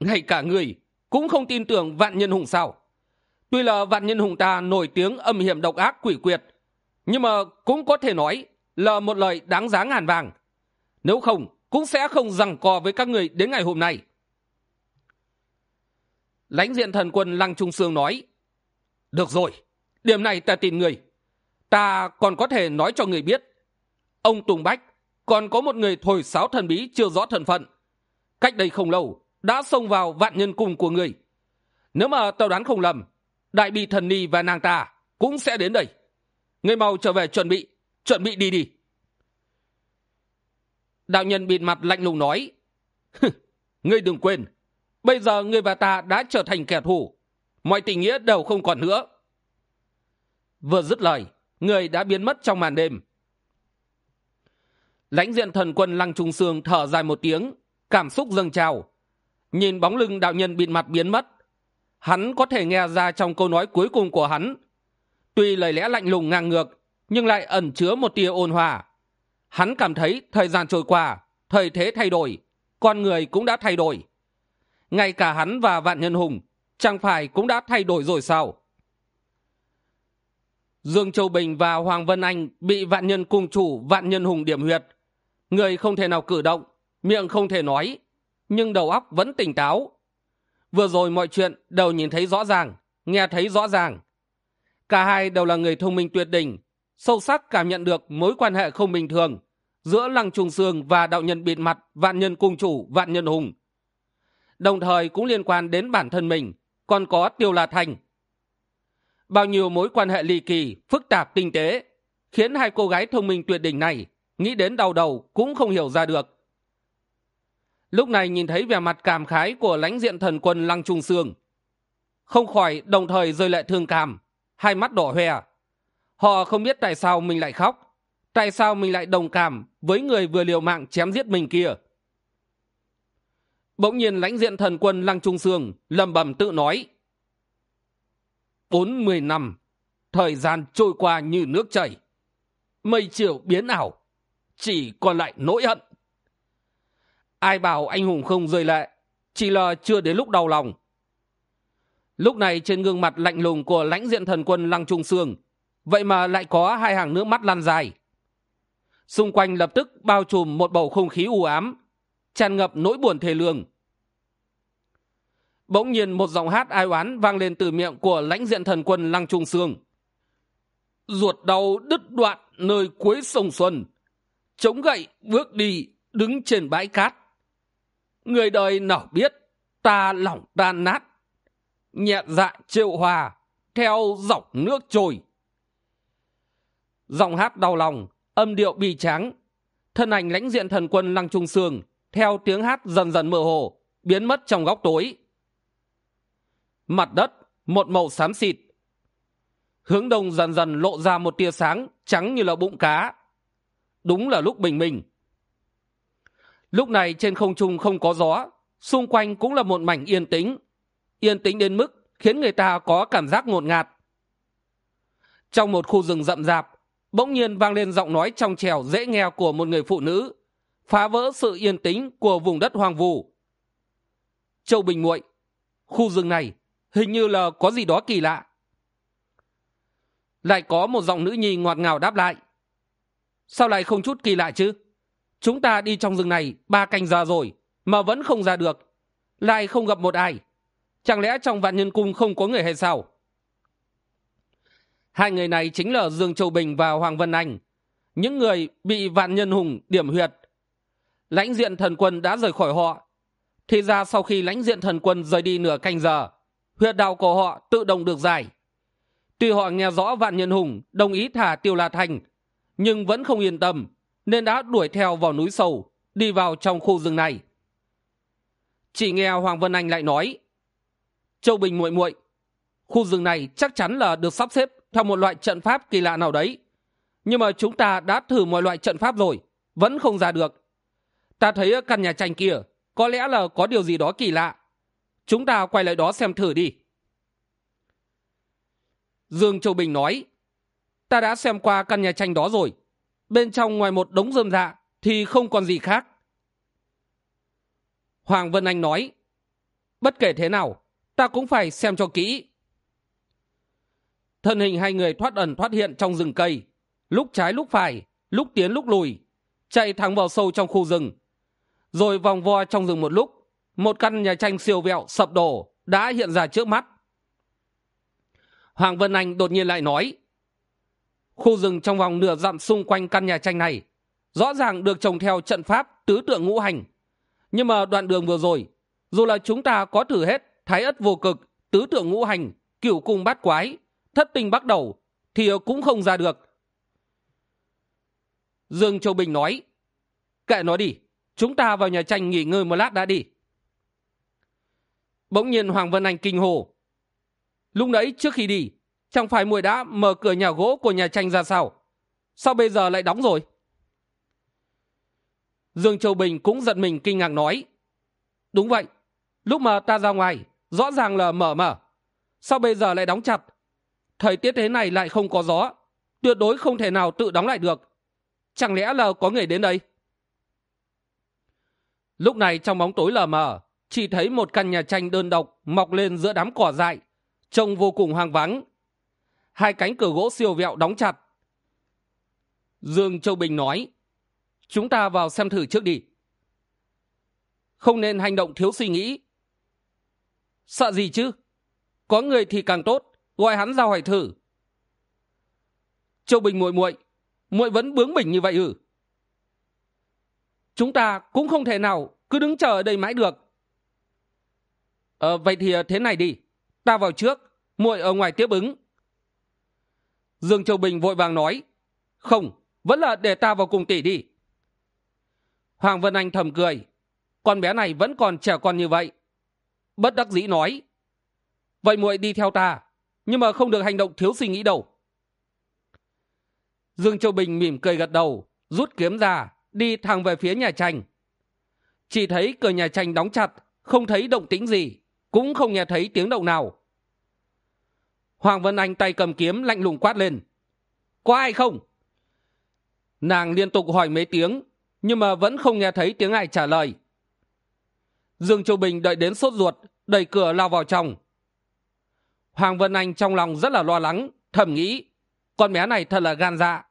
ngay cả người cũng không tin tưởng vạn nhân hùng sao? Tuy là vạn nhân hùng ta nổi tiếng âm hiểm độc ác quỷ quyệt, nhưng mà cũng có thể nói là một lời đáng giá ngàn vàng. Nếu không, cũng sẽ không rằng co với các người đến ngày hôm nay. Lãnh diện thần quân lăng trung sương nói, được rồi điểm này ta tin người. Ta còn có thể nói cho người biết. Ông tùng bách còn có một người thổi sáo thần bí chưa rõ thân phận. Cách đây không lâu, đã xông vào vạn nhân cung của người. Nếu mà tao đoán không lầm, đại bi thần ni và nàng ta cũng sẽ đến đây. Người mau trở về chuẩn bị chuẩn bị đi đi. Đạo nhân bịt mặt lạnh lùng nói ngươi đừng quên, bây giờ ngươi và ta đã trở thành kẻ thù. Mọi tình nghĩa đều không còn nữa vừa dứt lời, người đã biến mất trong màn đêm. Lãnh diện thần quân lăng trung sương thở dài một tiếng, cảm xúc dâng trào. Nhìn bóng lưng đạo nhân bịt mặt biến mất, hắn có thể nghe ra trong câu nói cuối cùng của hắn. Tuy lời lẽ lạnh lùng ngang ngược, nhưng lại ẩn chứa một tia ôn hòa. Hắn cảm thấy thời gian trôi qua, thời thế thay đổi, con người cũng đã thay đổi. Ngay cả hắn và vạn nhân hùng, chẳng phải cũng đã thay đổi rồi sao? Dương châu bình và hoàng vân anh bị vạn nhân cung chủ, vạn nhân hùng điểm huyệt. Người không thể nào cử động, miệng không thể nói, nhưng đầu óc vẫn tỉnh táo. Vừa rồi mọi chuyện đều nhìn thấy rõ ràng, nghe thấy rõ ràng. Cả hai đều là người thông minh tuyệt đỉnh, sâu sắc cảm nhận được mối quan hệ không bình thường giữa lăng trùng sương và đạo nhân bịt mặt, vạn nhân cung chủ, vạn nhân hùng. Đồng thời cũng liên quan đến bản thân mình, còn có tiêu la thành bao nhiêu mối quan hệ ly kỳ, phức tạp tinh tế, khiến hai cô gái thông minh tuyệt đỉnh này nghĩ đến đau đầu cũng không hiểu ra được. Lúc này nhìn thấy vẻ mặt cảm khái của lãnh diện thần quân lăng trung sương. Không khỏi đồng thời rơi lệ thương cảm, hai mắt đỏ hoe. Họ không biết tại sao mình lại khóc, tại sao mình lại đồng cảm với người vừa liều mạng chém giết mình kia. Bỗng nhiên lãnh diện thần quân lăng trung sương lầm bầm tự nói bốn mươi năm, thời gian trôi qua như nước chảy. Mây chiều biến ảo, chỉ còn lại nỗi hận. Ai bảo anh hùng không rơi lệ, chỉ là chưa đến lúc đau lòng. Lúc này trên gương mặt lạnh lùng của lãnh diện thần quân lăng trung sương, vậy mà lại có hai hàng nước mắt lan dài. Xung quanh lập tức bao trùm một bầu không khí u ám, tràn ngập nỗi buồn thề lương bỗng nhiên một giọng hát ai oán vang lên từ miệng của lãnh diện thần quân lăng trung sương. Ruột đau đứt đoạn nơi cuối sông xuân. Chống gậy bước đi, đứng trên bãi cát. Người đời nào biết, ta lỏng tan nát. Nhẹ dạ triệu hòa, theo dọc nước trôi. Giọng hát đau lòng, âm điệu bi tráng. Thân ảnh lãnh diện thần quân lăng trung sương, theo tiếng hát dần dần mơ hồ, biến mất trong góc tối mặt đất, một màu xám xịt. Hướng đông dần dần lộ ra một tia sáng trắng như là bụng cá. Đúng là lúc bình minh. Lúc này trên không trung không có gió, xung quanh cũng là một mảnh yên tĩnh. Yên tĩnh đến mức khiến người ta có cảm giác ngột ngạt. Trong một khu rừng rậm rạp, bỗng nhiên vang lên giọng nói trong trèo dễ nghe của một người phụ nữ, phá vỡ sự yên tĩnh của vùng đất hoang vu. Châu bình muội, khu rừng này hình như là có gì đó kỳ lạ. Lại có một giọng nữ nhi ngọt ngào đáp lại. Sao lại không chút kỳ lạ chứ? Chúng ta đi trong rừng này, ba canh giờ rồi, mà vẫn không ra được. Lại không gặp một ai. Chẳng lẽ trong vạn nhân cung không có người hay sao? Hai người này chính là dương châu bình và hoàng vân anh. Những người bị vạn nhân hùng điểm huyệt. Lãnh diện thần quân đã rời khỏi họ. Thì ra sau khi lãnh diện thần quân rời đi nửa canh giờ huyệt đạo của họ tự động được giải. Tuy họ nghe rõ vạn nhân hùng đồng ý thả tiêu la thành, nhưng vẫn không yên tâm, nên đã đuổi theo vào núi sâu, đi vào trong khu rừng này. Chỉ nghe hoàng vân anh lại nói, châu bình muội muội, khu rừng này chắc chắn là được sắp xếp theo một loại trận pháp kỳ lạ nào đấy, nhưng mà chúng ta đã thử mọi loại trận pháp rồi, vẫn không ra được. Ta thấy căn nhà tranh kia có lẽ là có điều gì đó kỳ lạ chúng ta quay lại đó xem thử đi. Dương châu bình nói, ta đã xem qua căn nhà tranh đó rồi. Bên trong ngoài một đống rơm dạ thì không còn gì khác. Hoàng vân anh nói, bất kể thế nào, ta cũng phải xem cho kỹ. Thân hình hai người thoát ẩn thoát hiện trong rừng cây. Lúc trái lúc phải, lúc tiến lúc lùi, chạy thẳng vào sâu trong khu rừng. Rồi vòng vo trong rừng một lúc một căn nhà tranh siêu vẹo, sập đổ, đã hiện ra trước mắt. Hoàng vân anh đột nhiên lại nói, khu rừng trong vòng nửa dặm xung quanh căn nhà tranh này rõ ràng được trồng theo trận pháp tứ tượng ngũ hành. Nhưng mà đoạn đường vừa rồi, dù là chúng ta có thử hết thái ất vô cực, tứ tượng ngũ hành, cửu cung bát quái, thất tinh bắt đầu, thì cũng không ra được. Dương châu bình nói, kệ nó đi, chúng ta vào nhà tranh nghỉ ngơi một lát đã đi bỗng nhiên hoàng vân anh kinh hồ lúc nãy trước khi đi, chẳng phải muội đã mở cửa nhà gỗ của nhà tranh ra sao? Sao bây giờ lại đóng rồi? Dương châu bình cũng giận mình kinh ngạc nói. Đúng vậy, lúc mà ta ra ngoài, rõ ràng là mở mở. Sao bây giờ lại đóng chặt? Thời tiết thế này lại không có gió, tuyệt đối không thể nào tự đóng lại được. Chẳng lẽ là có người đến đây? Lúc này trong bóng tối lờ mờ chỉ thấy một căn nhà tranh đơn độc mọc lên giữa đám cỏ dại, trông vô cùng hoang vắng. Hai cánh cửa gỗ siêu vẹo đóng chặt. Dương châu bình nói, chúng ta vào xem thử trước đi. Không nên hành động thiếu suy nghĩ. Sợ gì chứ? Có người thì càng tốt, gọi hắn ra hỏi thử. Châu bình muội muội muội vẫn bướng bỉnh như vậy ư? Chúng ta cũng không thể nào cứ đứng chờ ở đây mãi được ờ vậy thì ờ, thế này đi. Ta vào trước, muội ở ngoài tiếp ứng. Dương châu bình vội vàng nói, không, vẫn là để ta vào cùng tỷ đi. Hoàng vân anh thầm cười, con bé này vẫn còn trẻ con như vậy. Bất đắc dĩ nói, vậy muội đi theo ta, nhưng mà không được hành động thiếu suy nghĩ đâu. Dương châu bình mỉm cười gật đầu, rút kiếm ra, đi thẳng về phía nhà tranh chỉ thấy cửa nhà tranh đóng chặt, không thấy động tĩnh gì cũng không nghe thấy tiếng động nào. Hoàng vân anh tay cầm kiếm lạnh lùng quát lên. Có ai không? Nàng liên tục hỏi mấy tiếng, nhưng mà vẫn không nghe thấy tiếng ai trả lời. Dương châu bình đợi đến sốt ruột, đẩy cửa lao vào trong. Hoàng vân anh trong lòng rất là lo lắng, thầm nghĩ, con bé này thật là gan dạ.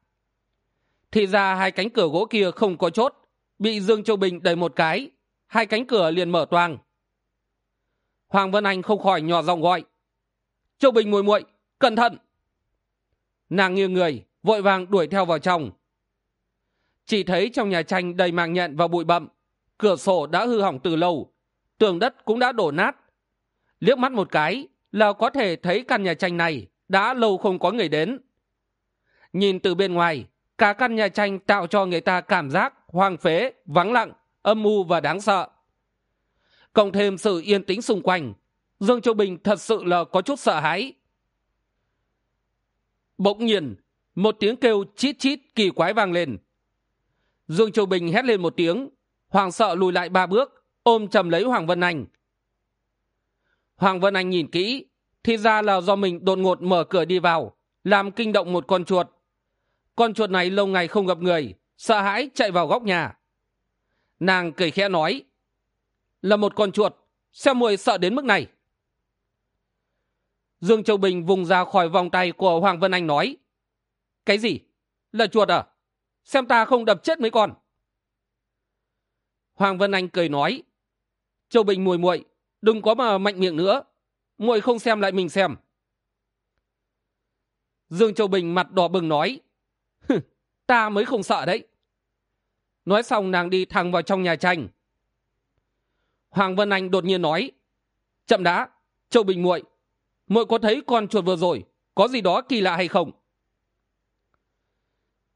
Thì ra hai cánh cửa gỗ kia không có chốt, bị dương châu bình đẩy một cái, hai cánh cửa liền mở toang hoàng vân anh không khỏi nhỏ giọng gọi. Châu bình muội muội, cẩn thận. Nàng nghiêng người, vội vàng đuổi theo vào trong. Chỉ thấy trong nhà tranh đầy mạng nhện và bụi bậm cửa sổ đã hư hỏng từ lâu, tường đất cũng đã đổ nát. Liếc mắt một cái là có thể thấy căn nhà tranh này đã lâu không có người đến. Nhìn từ bên ngoài, cả căn nhà tranh tạo cho người ta cảm giác hoang phế, vắng lặng, âm mưu và đáng sợ cộng thêm sự yên tĩnh xung quanh. Dương châu bình thật sự là có chút sợ hãi. Bỗng nhiên, một tiếng kêu chít chít kỳ quái vang lên. Dương châu bình hét lên một tiếng, hoàng sợ lùi lại ba bước, ôm chầm lấy hoàng vân anh. Hoàng vân anh nhìn kỹ, thì ra là do mình đột ngột mở cửa đi vào, làm kinh động một con chuột. Con chuột này lâu ngày không gặp người, sợ hãi chạy vào góc nhà. Nàng cười khẽ nói là một con chuột. Xem muội sợ đến mức này. Dương châu bình vùng ra khỏi vòng tay của hoàng vân anh nói, cái gì? Là chuột à? Xem ta không đập chết mấy con. Hoàng vân anh cười nói, châu bình mùi muội, đừng có mà mạnh miệng nữa. Muội không xem lại mình xem. Dương châu bình mặt đỏ bừng nói ta mới không sợ đấy. Nói xong nàng đi thẳng vào trong nhà tranh hoàng vân anh đột nhiên nói, chậm đã, châu bình muội muội có thấy con chuột vừa rồi có gì đó kỳ lạ hay không?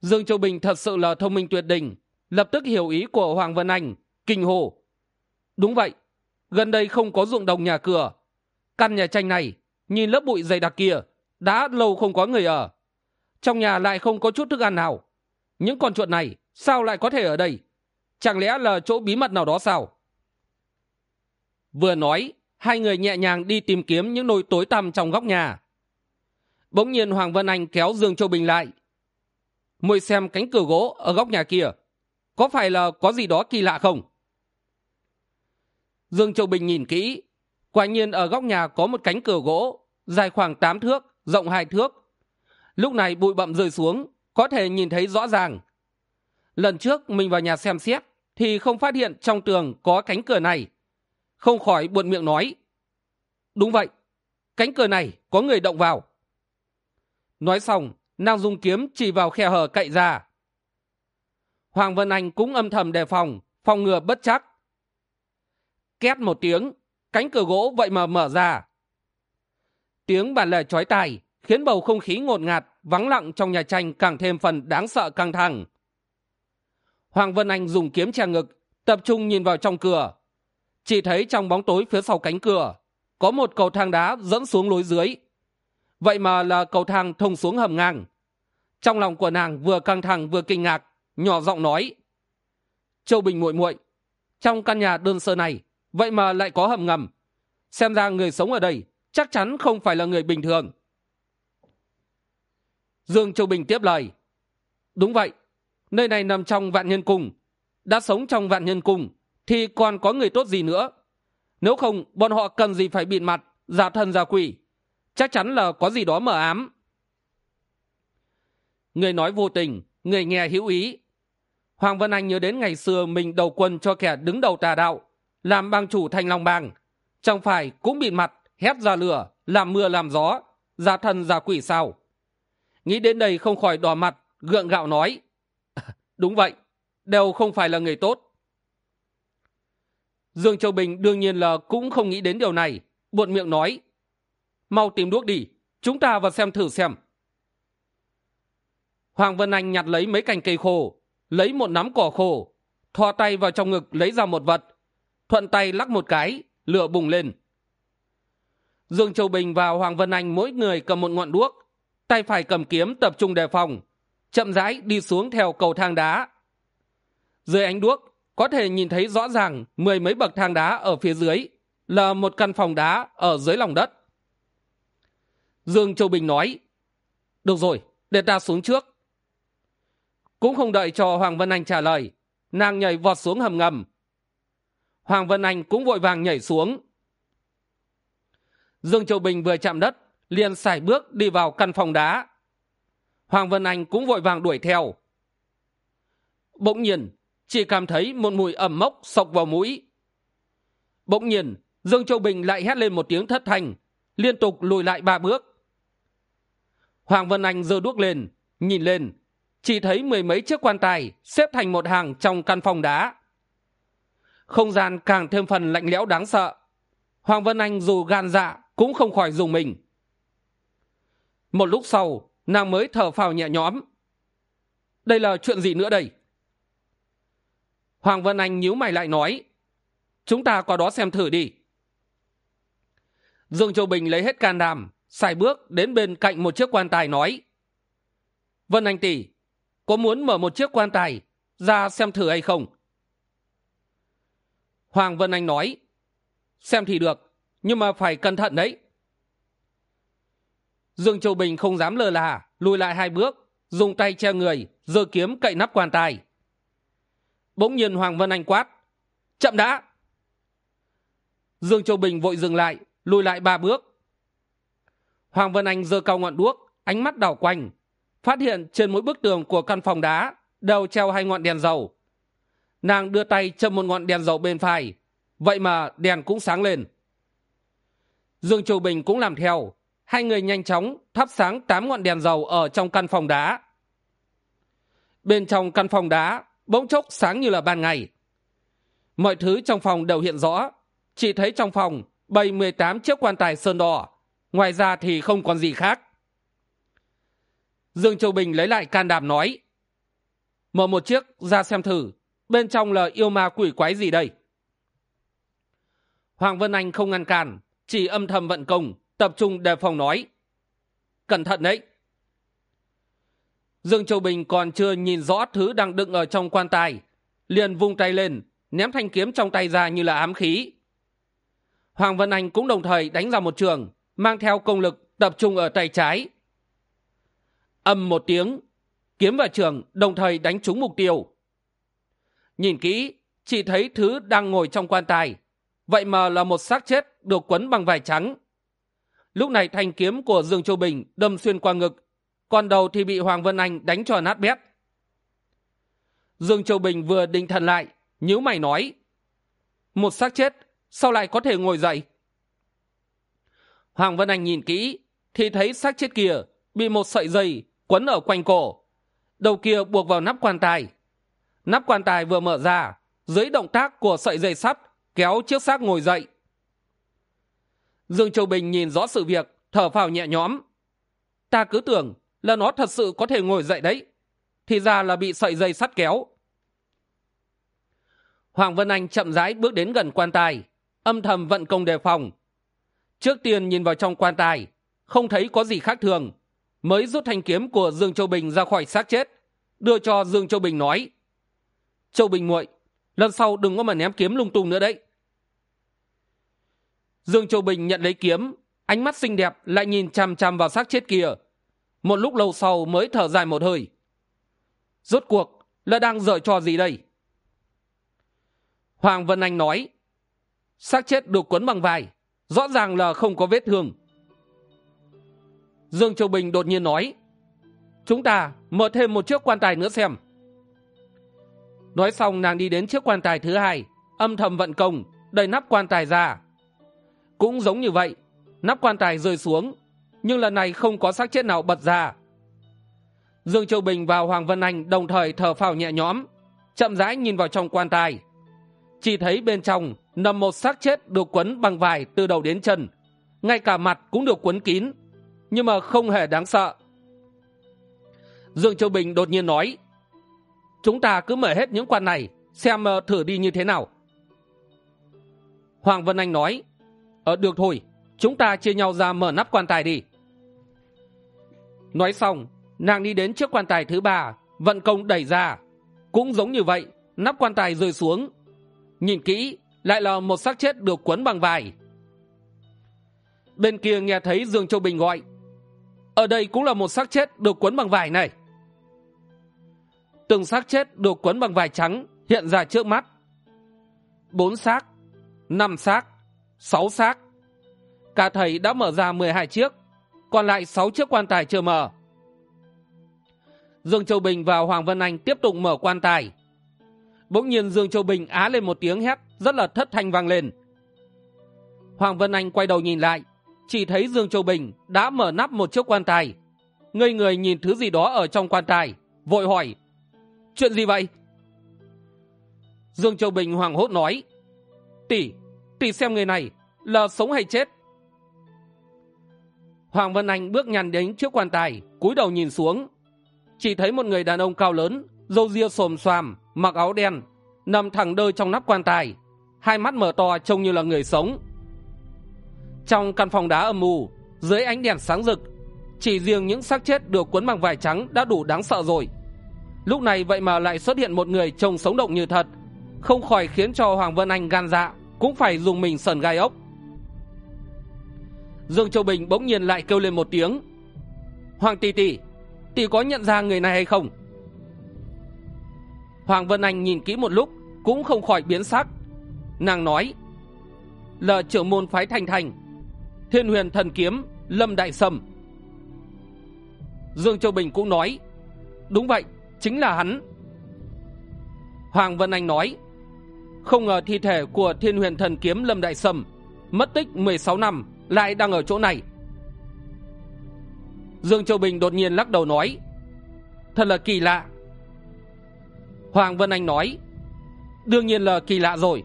Dương châu bình thật sự là thông minh tuyệt đỉnh, lập tức hiểu ý của hoàng vân anh, kinh hồ đúng vậy, gần đây không có ruộng đồng nhà cửa. Căn nhà tranh này, nhìn lớp bụi dày đặc kia, đã lâu không có người ở. Trong nhà lại không có chút thức ăn nào. Những con chuột này sao lại có thể ở đây? Chẳng lẽ là chỗ bí mật nào đó sao? Vừa nói, hai người nhẹ nhàng đi tìm kiếm những nồi tối tăm trong góc nhà. Bỗng nhiên hoàng vân anh kéo dương châu bình lại. Muội xem cánh cửa gỗ ở góc nhà kia, có phải là có gì đó kỳ lạ không? Dương châu bình nhìn kỹ, quả nhiên ở góc nhà có một cánh cửa gỗ dài khoảng tám thước, rộng hai thước. Lúc này bụi bậm rơi xuống, có thể nhìn thấy rõ ràng. Lần trước mình vào nhà xem xét thì không phát hiện trong tường có cánh cửa này không khỏi buồn miệng nói. Đúng vậy, cánh cửa này có người động vào. Nói xong, nàng dùng kiếm chỉ vào khe hở cậy ra. Hoàng vân anh cũng âm thầm đề phòng phòng ngừa bất chắc. Két một tiếng, cánh cửa gỗ vậy mà mở ra. Tiếng bàn lề chói tai khiến bầu không khí ngột ngạt, vắng lặng trong nhà tranh càng thêm phần đáng sợ căng thẳng. Hoàng vân anh dùng kiếm che ngực, tập trung nhìn vào trong cửa chỉ thấy trong bóng tối phía sau cánh cửa, có một cầu thang đá dẫn xuống lối dưới. Vậy mà là cầu thang thông xuống hầm ngang. Trong lòng của nàng vừa căng thẳng vừa kinh ngạc, nhỏ giọng nói, châu bình muội muội, trong căn nhà đơn sơ này, vậy mà lại có hầm ngầm. Xem ra người sống ở đây chắc chắn không phải là người bình thường. Dương châu bình tiếp lời, đúng vậy, nơi này nằm trong vạn nhân cung, đã sống trong vạn nhân cung thì còn có người tốt gì nữa? Nếu không, bọn họ cần gì phải bịt mặt, giả thân giả quỷ? Chắc chắn là có gì đó mờ ám. Người nói vô tình, người nghe hữu ý. Hoàng vân anh nhớ đến ngày xưa mình đầu quân cho kẻ đứng đầu tà đạo, làm bang chủ thành long bang. Chẳng phải cũng bịt mặt, hét ra lửa, làm mưa làm gió, giả thân giả quỷ sao? Nghĩ đến đây không khỏi đỏ mặt, gượng gạo nói, đúng vậy, đều không phải là người tốt dương châu bình đương nhiên là cũng không nghĩ đến điều này, buột miệng nói, mau tìm đuốc đi, chúng ta vào xem thử xem. Hoàng vân anh nhặt lấy mấy cành cây khô, lấy một nắm cỏ khô thò tay vào trong ngực lấy ra một vật, thuận tay lắc một cái, lửa bùng lên. Dương châu bình và hoàng vân anh mỗi người cầm một ngọn đuốc, tay phải cầm kiếm tập trung đề phòng, chậm rãi đi xuống theo cầu thang đá. Dưới ánh đuốc có thể nhìn thấy rõ ràng mười mấy bậc thang đá ở phía dưới là một căn phòng đá ở dưới lòng đất. Dương châu bình nói, được rồi, để ta xuống trước. Cũng không đợi cho hoàng vân anh trả lời, nàng nhảy vọt xuống hầm ngầm. Hoàng vân anh cũng vội vàng nhảy xuống. Dương châu bình vừa chạm đất, liền sải bước đi vào căn phòng đá. Hoàng vân anh cũng vội vàng đuổi theo. Bỗng nhiên chỉ cảm thấy một mùi ẩm mốc sộc vào mũi. Bỗng nhiên, dương châu bình lại hét lên một tiếng thất thanh, liên tục lùi lại ba bước. Hoàng vân anh giơ đuốc lên, nhìn lên, chỉ thấy mười mấy chiếc quan tài xếp thành một hàng trong căn phòng đá. Không gian càng thêm phần lạnh lẽo đáng sợ. Hoàng vân anh dù gan dạ cũng không khỏi dùng mình. Một lúc sau, nàng mới thở phào nhẹ nhõm. Đây là chuyện gì nữa đây? Hoàng vân anh nhíu mày lại nói, chúng ta qua đó xem thử đi. Dương châu bình lấy hết can đảm xài bước đến bên cạnh một chiếc quan tài nói, vân anh tỷ, có muốn mở một chiếc quan tài ra xem thử hay không? Hoàng vân anh nói, xem thì được, nhưng mà phải cẩn thận đấy. Dương châu bình không dám lơ là, lùi lại hai bước, dùng tay che người, giơ kiếm cậy nắp quan tài bỗng nhiên hoàng vân anh quát, chậm đã. Dương châu bình vội dừng lại, lùi lại ba bước. Hoàng vân anh giơ cao ngọn đuốc, ánh mắt đảo quanh, phát hiện trên mỗi bức tường của căn phòng đá đều treo hai ngọn đèn dầu. Nàng đưa tay châm một ngọn đèn dầu bên phải, vậy mà đèn cũng sáng lên. Dương châu bình cũng làm theo, hai người nhanh chóng thắp sáng tám ngọn đèn dầu ở trong căn phòng đá. Bên trong căn phòng đá bỗng chốc sáng như là ban ngày. Mọi thứ trong phòng đều hiện rõ. Chỉ thấy trong phòng bày mười tám chiếc quan tài sơn đỏ, ngoài ra thì không còn gì khác. Dương châu bình lấy lại can đảm nói, mở một chiếc ra xem thử, bên trong là yêu ma quỷ quái gì đây? Hoàng vân anh không ngăn cản, chỉ âm thầm vận công, tập trung đề phòng nói, cẩn thận đấy dương châu bình còn chưa nhìn rõ thứ đang đựng ở trong quan tài. Liền vung tay lên, ném thanh kiếm trong tay ra như là ám khí. Hoàng vân anh cũng đồng thời đánh ra một trường, mang theo công lực tập trung ở tay trái. Âm một tiếng, kiếm và trường đồng thời đánh trúng mục tiêu. Nhìn kỹ, chỉ thấy thứ đang ngồi trong quan tài. Vậy mà là một xác chết được quấn bằng vải trắng. Lúc này thanh kiếm của dương châu bình đâm xuyên qua ngực còn đầu thì bị hoàng vân anh đánh cho nát bét. Dương châu bình vừa định thần lại, nhíu mày nói, một xác chết, sao lại có thể ngồi dậy? Hoàng vân anh nhìn kỹ, thì thấy xác chết kia bị một sợi dây quấn ở quanh cổ, đầu kia buộc vào nắp quan tài. Nắp quan tài vừa mở ra, dưới động tác của sợi dây sắt kéo chiếc xác ngồi dậy. Dương châu bình nhìn rõ sự việc, thở phào nhẹ nhõm. Ta cứ tưởng là nó thật sự có thể ngồi dậy đấy. Thì ra là bị sợi dây sắt kéo. Hoàng vân anh chậm rãi bước đến gần quan tài. Âm thầm vận công đề phòng. Trước tiên nhìn vào trong quan tài, không thấy có gì khác thường. Mới rút thanh kiếm của dương châu bình ra khỏi xác chết, đưa cho dương châu bình nói, châu bình muội, lần sau đừng có mà ném kiếm lung tung nữa đấy. Dương châu bình nhận lấy kiếm, ánh mắt xinh đẹp lại nhìn chằm chằm vào xác chết kia một lúc lâu sau mới thở dài một hơi. Rốt cuộc là đang dở trò gì đây? Hoàng vân anh nói, xác chết được quấn bằng vải, rõ ràng là không có vết thương. Dương châu bình đột nhiên nói, chúng ta mở thêm một chiếc quan tài nữa xem. Nói xong nàng đi đến chiếc quan tài thứ hai, âm thầm vận công, đẩy nắp quan tài ra. Cũng giống như vậy, nắp quan tài rơi xuống nhưng lần này không có xác chết nào bật ra. Dương châu bình và hoàng vân anh đồng thời thở phào nhẹ nhõm chậm rãi nhìn vào trong quan tài. Chỉ thấy bên trong nằm một xác chết được quấn bằng vải từ đầu đến chân. Ngay cả mặt cũng được quấn kín nhưng mà không hề đáng sợ. Dương châu bình đột nhiên nói chúng ta cứ mở hết những quan này xem ờ, thử đi như thế nào. Hoàng vân anh nói ở ờ, được thôi chúng ta chia nhau ra mở nắp quan tài đi nói xong, nàng đi đến trước quan tài thứ ba, vận công đẩy ra. Cũng giống như vậy, nắp quan tài rơi xuống. Nhìn kỹ, lại là một xác chết được quấn bằng vải. Bên kia nghe thấy dương châu bình gọi, ở đây cũng là một xác chết được quấn bằng vải này. Từng xác chết được quấn bằng vải trắng hiện ra trước mắt. Bốn xác, năm xác, sáu xác. Cả thầy đã mở ra mười hai chiếc còn lại sáu chiếc quan tài chưa mở. Dương châu bình và hoàng vân anh tiếp tục mở quan tài. Bỗng nhiên dương châu bình á lên một tiếng hét, rất là thất thanh vang lên. Hoàng vân anh quay đầu nhìn lại, chỉ thấy dương châu bình đã mở nắp một chiếc quan tài. Ngây người nhìn thứ gì đó ở trong quan tài, vội hỏi, chuyện gì vậy? Dương châu bình hoảng hốt nói, tỷ tỷ xem người này là sống hay chết? Hoàng vân anh bước nhằn đến trước quan tài, cúi đầu nhìn xuống. Chỉ thấy một người đàn ông cao lớn, râu ria xồm xoàm, mặc áo đen, nằm thẳng đơ trong nắp quan tài. Hai mắt mở to trông như là người sống. Trong căn phòng đá âm mù dưới ánh đèn sáng rực, chỉ riêng những xác chết được cuốn bằng vải trắng đã đủ đáng sợ rồi. Lúc này vậy mà lại xuất hiện một người trông sống động như thật, không khỏi khiến cho hoàng vân anh gan dạ cũng phải dùng mình sờn gai ốc dương châu bình bỗng nhiên lại kêu lên một tiếng. Hoàng tỷ tỷ tỷ có nhận ra người này hay không? Hoàng vân anh nhìn kỹ một lúc cũng không khỏi biến sắc. Nàng nói, là trưởng môn phái thành thành, thiên huyền thần kiếm, lâm đại sâm. Dương châu bình cũng nói, đúng vậy, chính là hắn. Hoàng vân anh nói, không ngờ thi thể của thiên huyền thần kiếm lâm đại sâm mất tích mười sáu năm lại đang ở chỗ này. Dương châu bình đột nhiên lắc đầu nói, thật là kỳ lạ. Hoàng vân anh nói, đương nhiên là kỳ lạ rồi.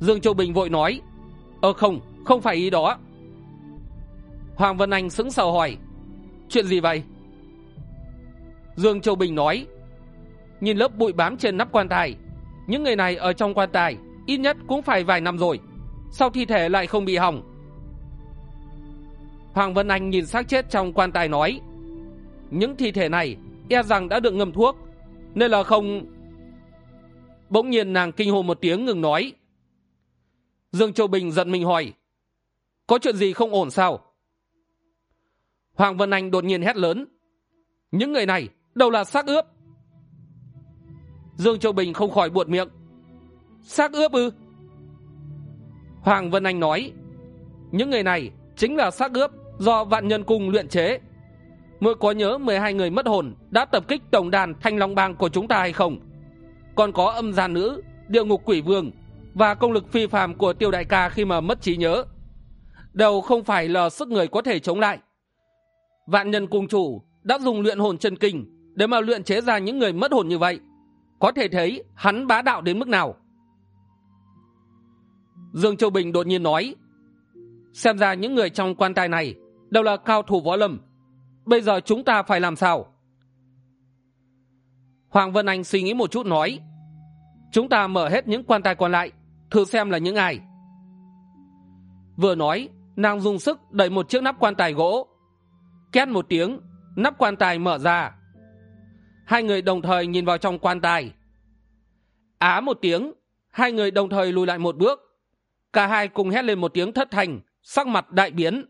Dương châu bình vội nói ơ không không phải ý đó. Hoàng vân anh sững sờ hỏi, chuyện gì vậy? Dương châu bình nói, nhìn lớp bụi bám trên nắp quan tài, những người này ở trong quan tài ít nhất cũng phải vài năm rồi sao thi thể lại không bị hỏng. Hoàng vân anh nhìn xác chết trong quan tài nói, những thi thể này e rằng đã được ngâm thuốc, nên là không. Bỗng nhiên nàng kinh hồn một tiếng ngừng nói. Dương châu bình giận mình hỏi, có chuyện gì không ổn sao? Hoàng vân anh đột nhiên hét lớn, những người này, đâu là xác ướp? Dương châu bình không khỏi buột miệng, xác ướp ư? Hoàng vân anh nói, những người này chính là xác ướp do vạn nhân cung luyện chế. Muội có nhớ mười hai người mất hồn đã tập kích tổng đàn thanh long bang của chúng ta hay không? Còn có âm gia nữ, địa ngục quỷ vương và công lực phi phàm của tiêu đại ca khi mà mất trí nhớ. Đều không phải là sức người có thể chống lại. Vạn nhân cung chủ đã dùng luyện hồn chân kinh để mà luyện chế ra những người mất hồn như vậy. Có thể thấy hắn bá đạo đến mức nào dương châu bình đột nhiên nói, xem ra những người trong quan tài này đều là cao thủ võ lâm. Bây giờ chúng ta phải làm sao? Hoàng vân anh suy nghĩ một chút nói, chúng ta mở hết những quan tài còn lại, thử xem là những ai. Vừa nói, nàng dùng sức đẩy một chiếc nắp quan tài gỗ, két một tiếng, nắp quan tài mở ra. Hai người đồng thời nhìn vào trong quan tài. Á một tiếng, hai người đồng thời lùi lại một bước cả hai cùng hét lên một tiếng thất thành sắc mặt đại biến.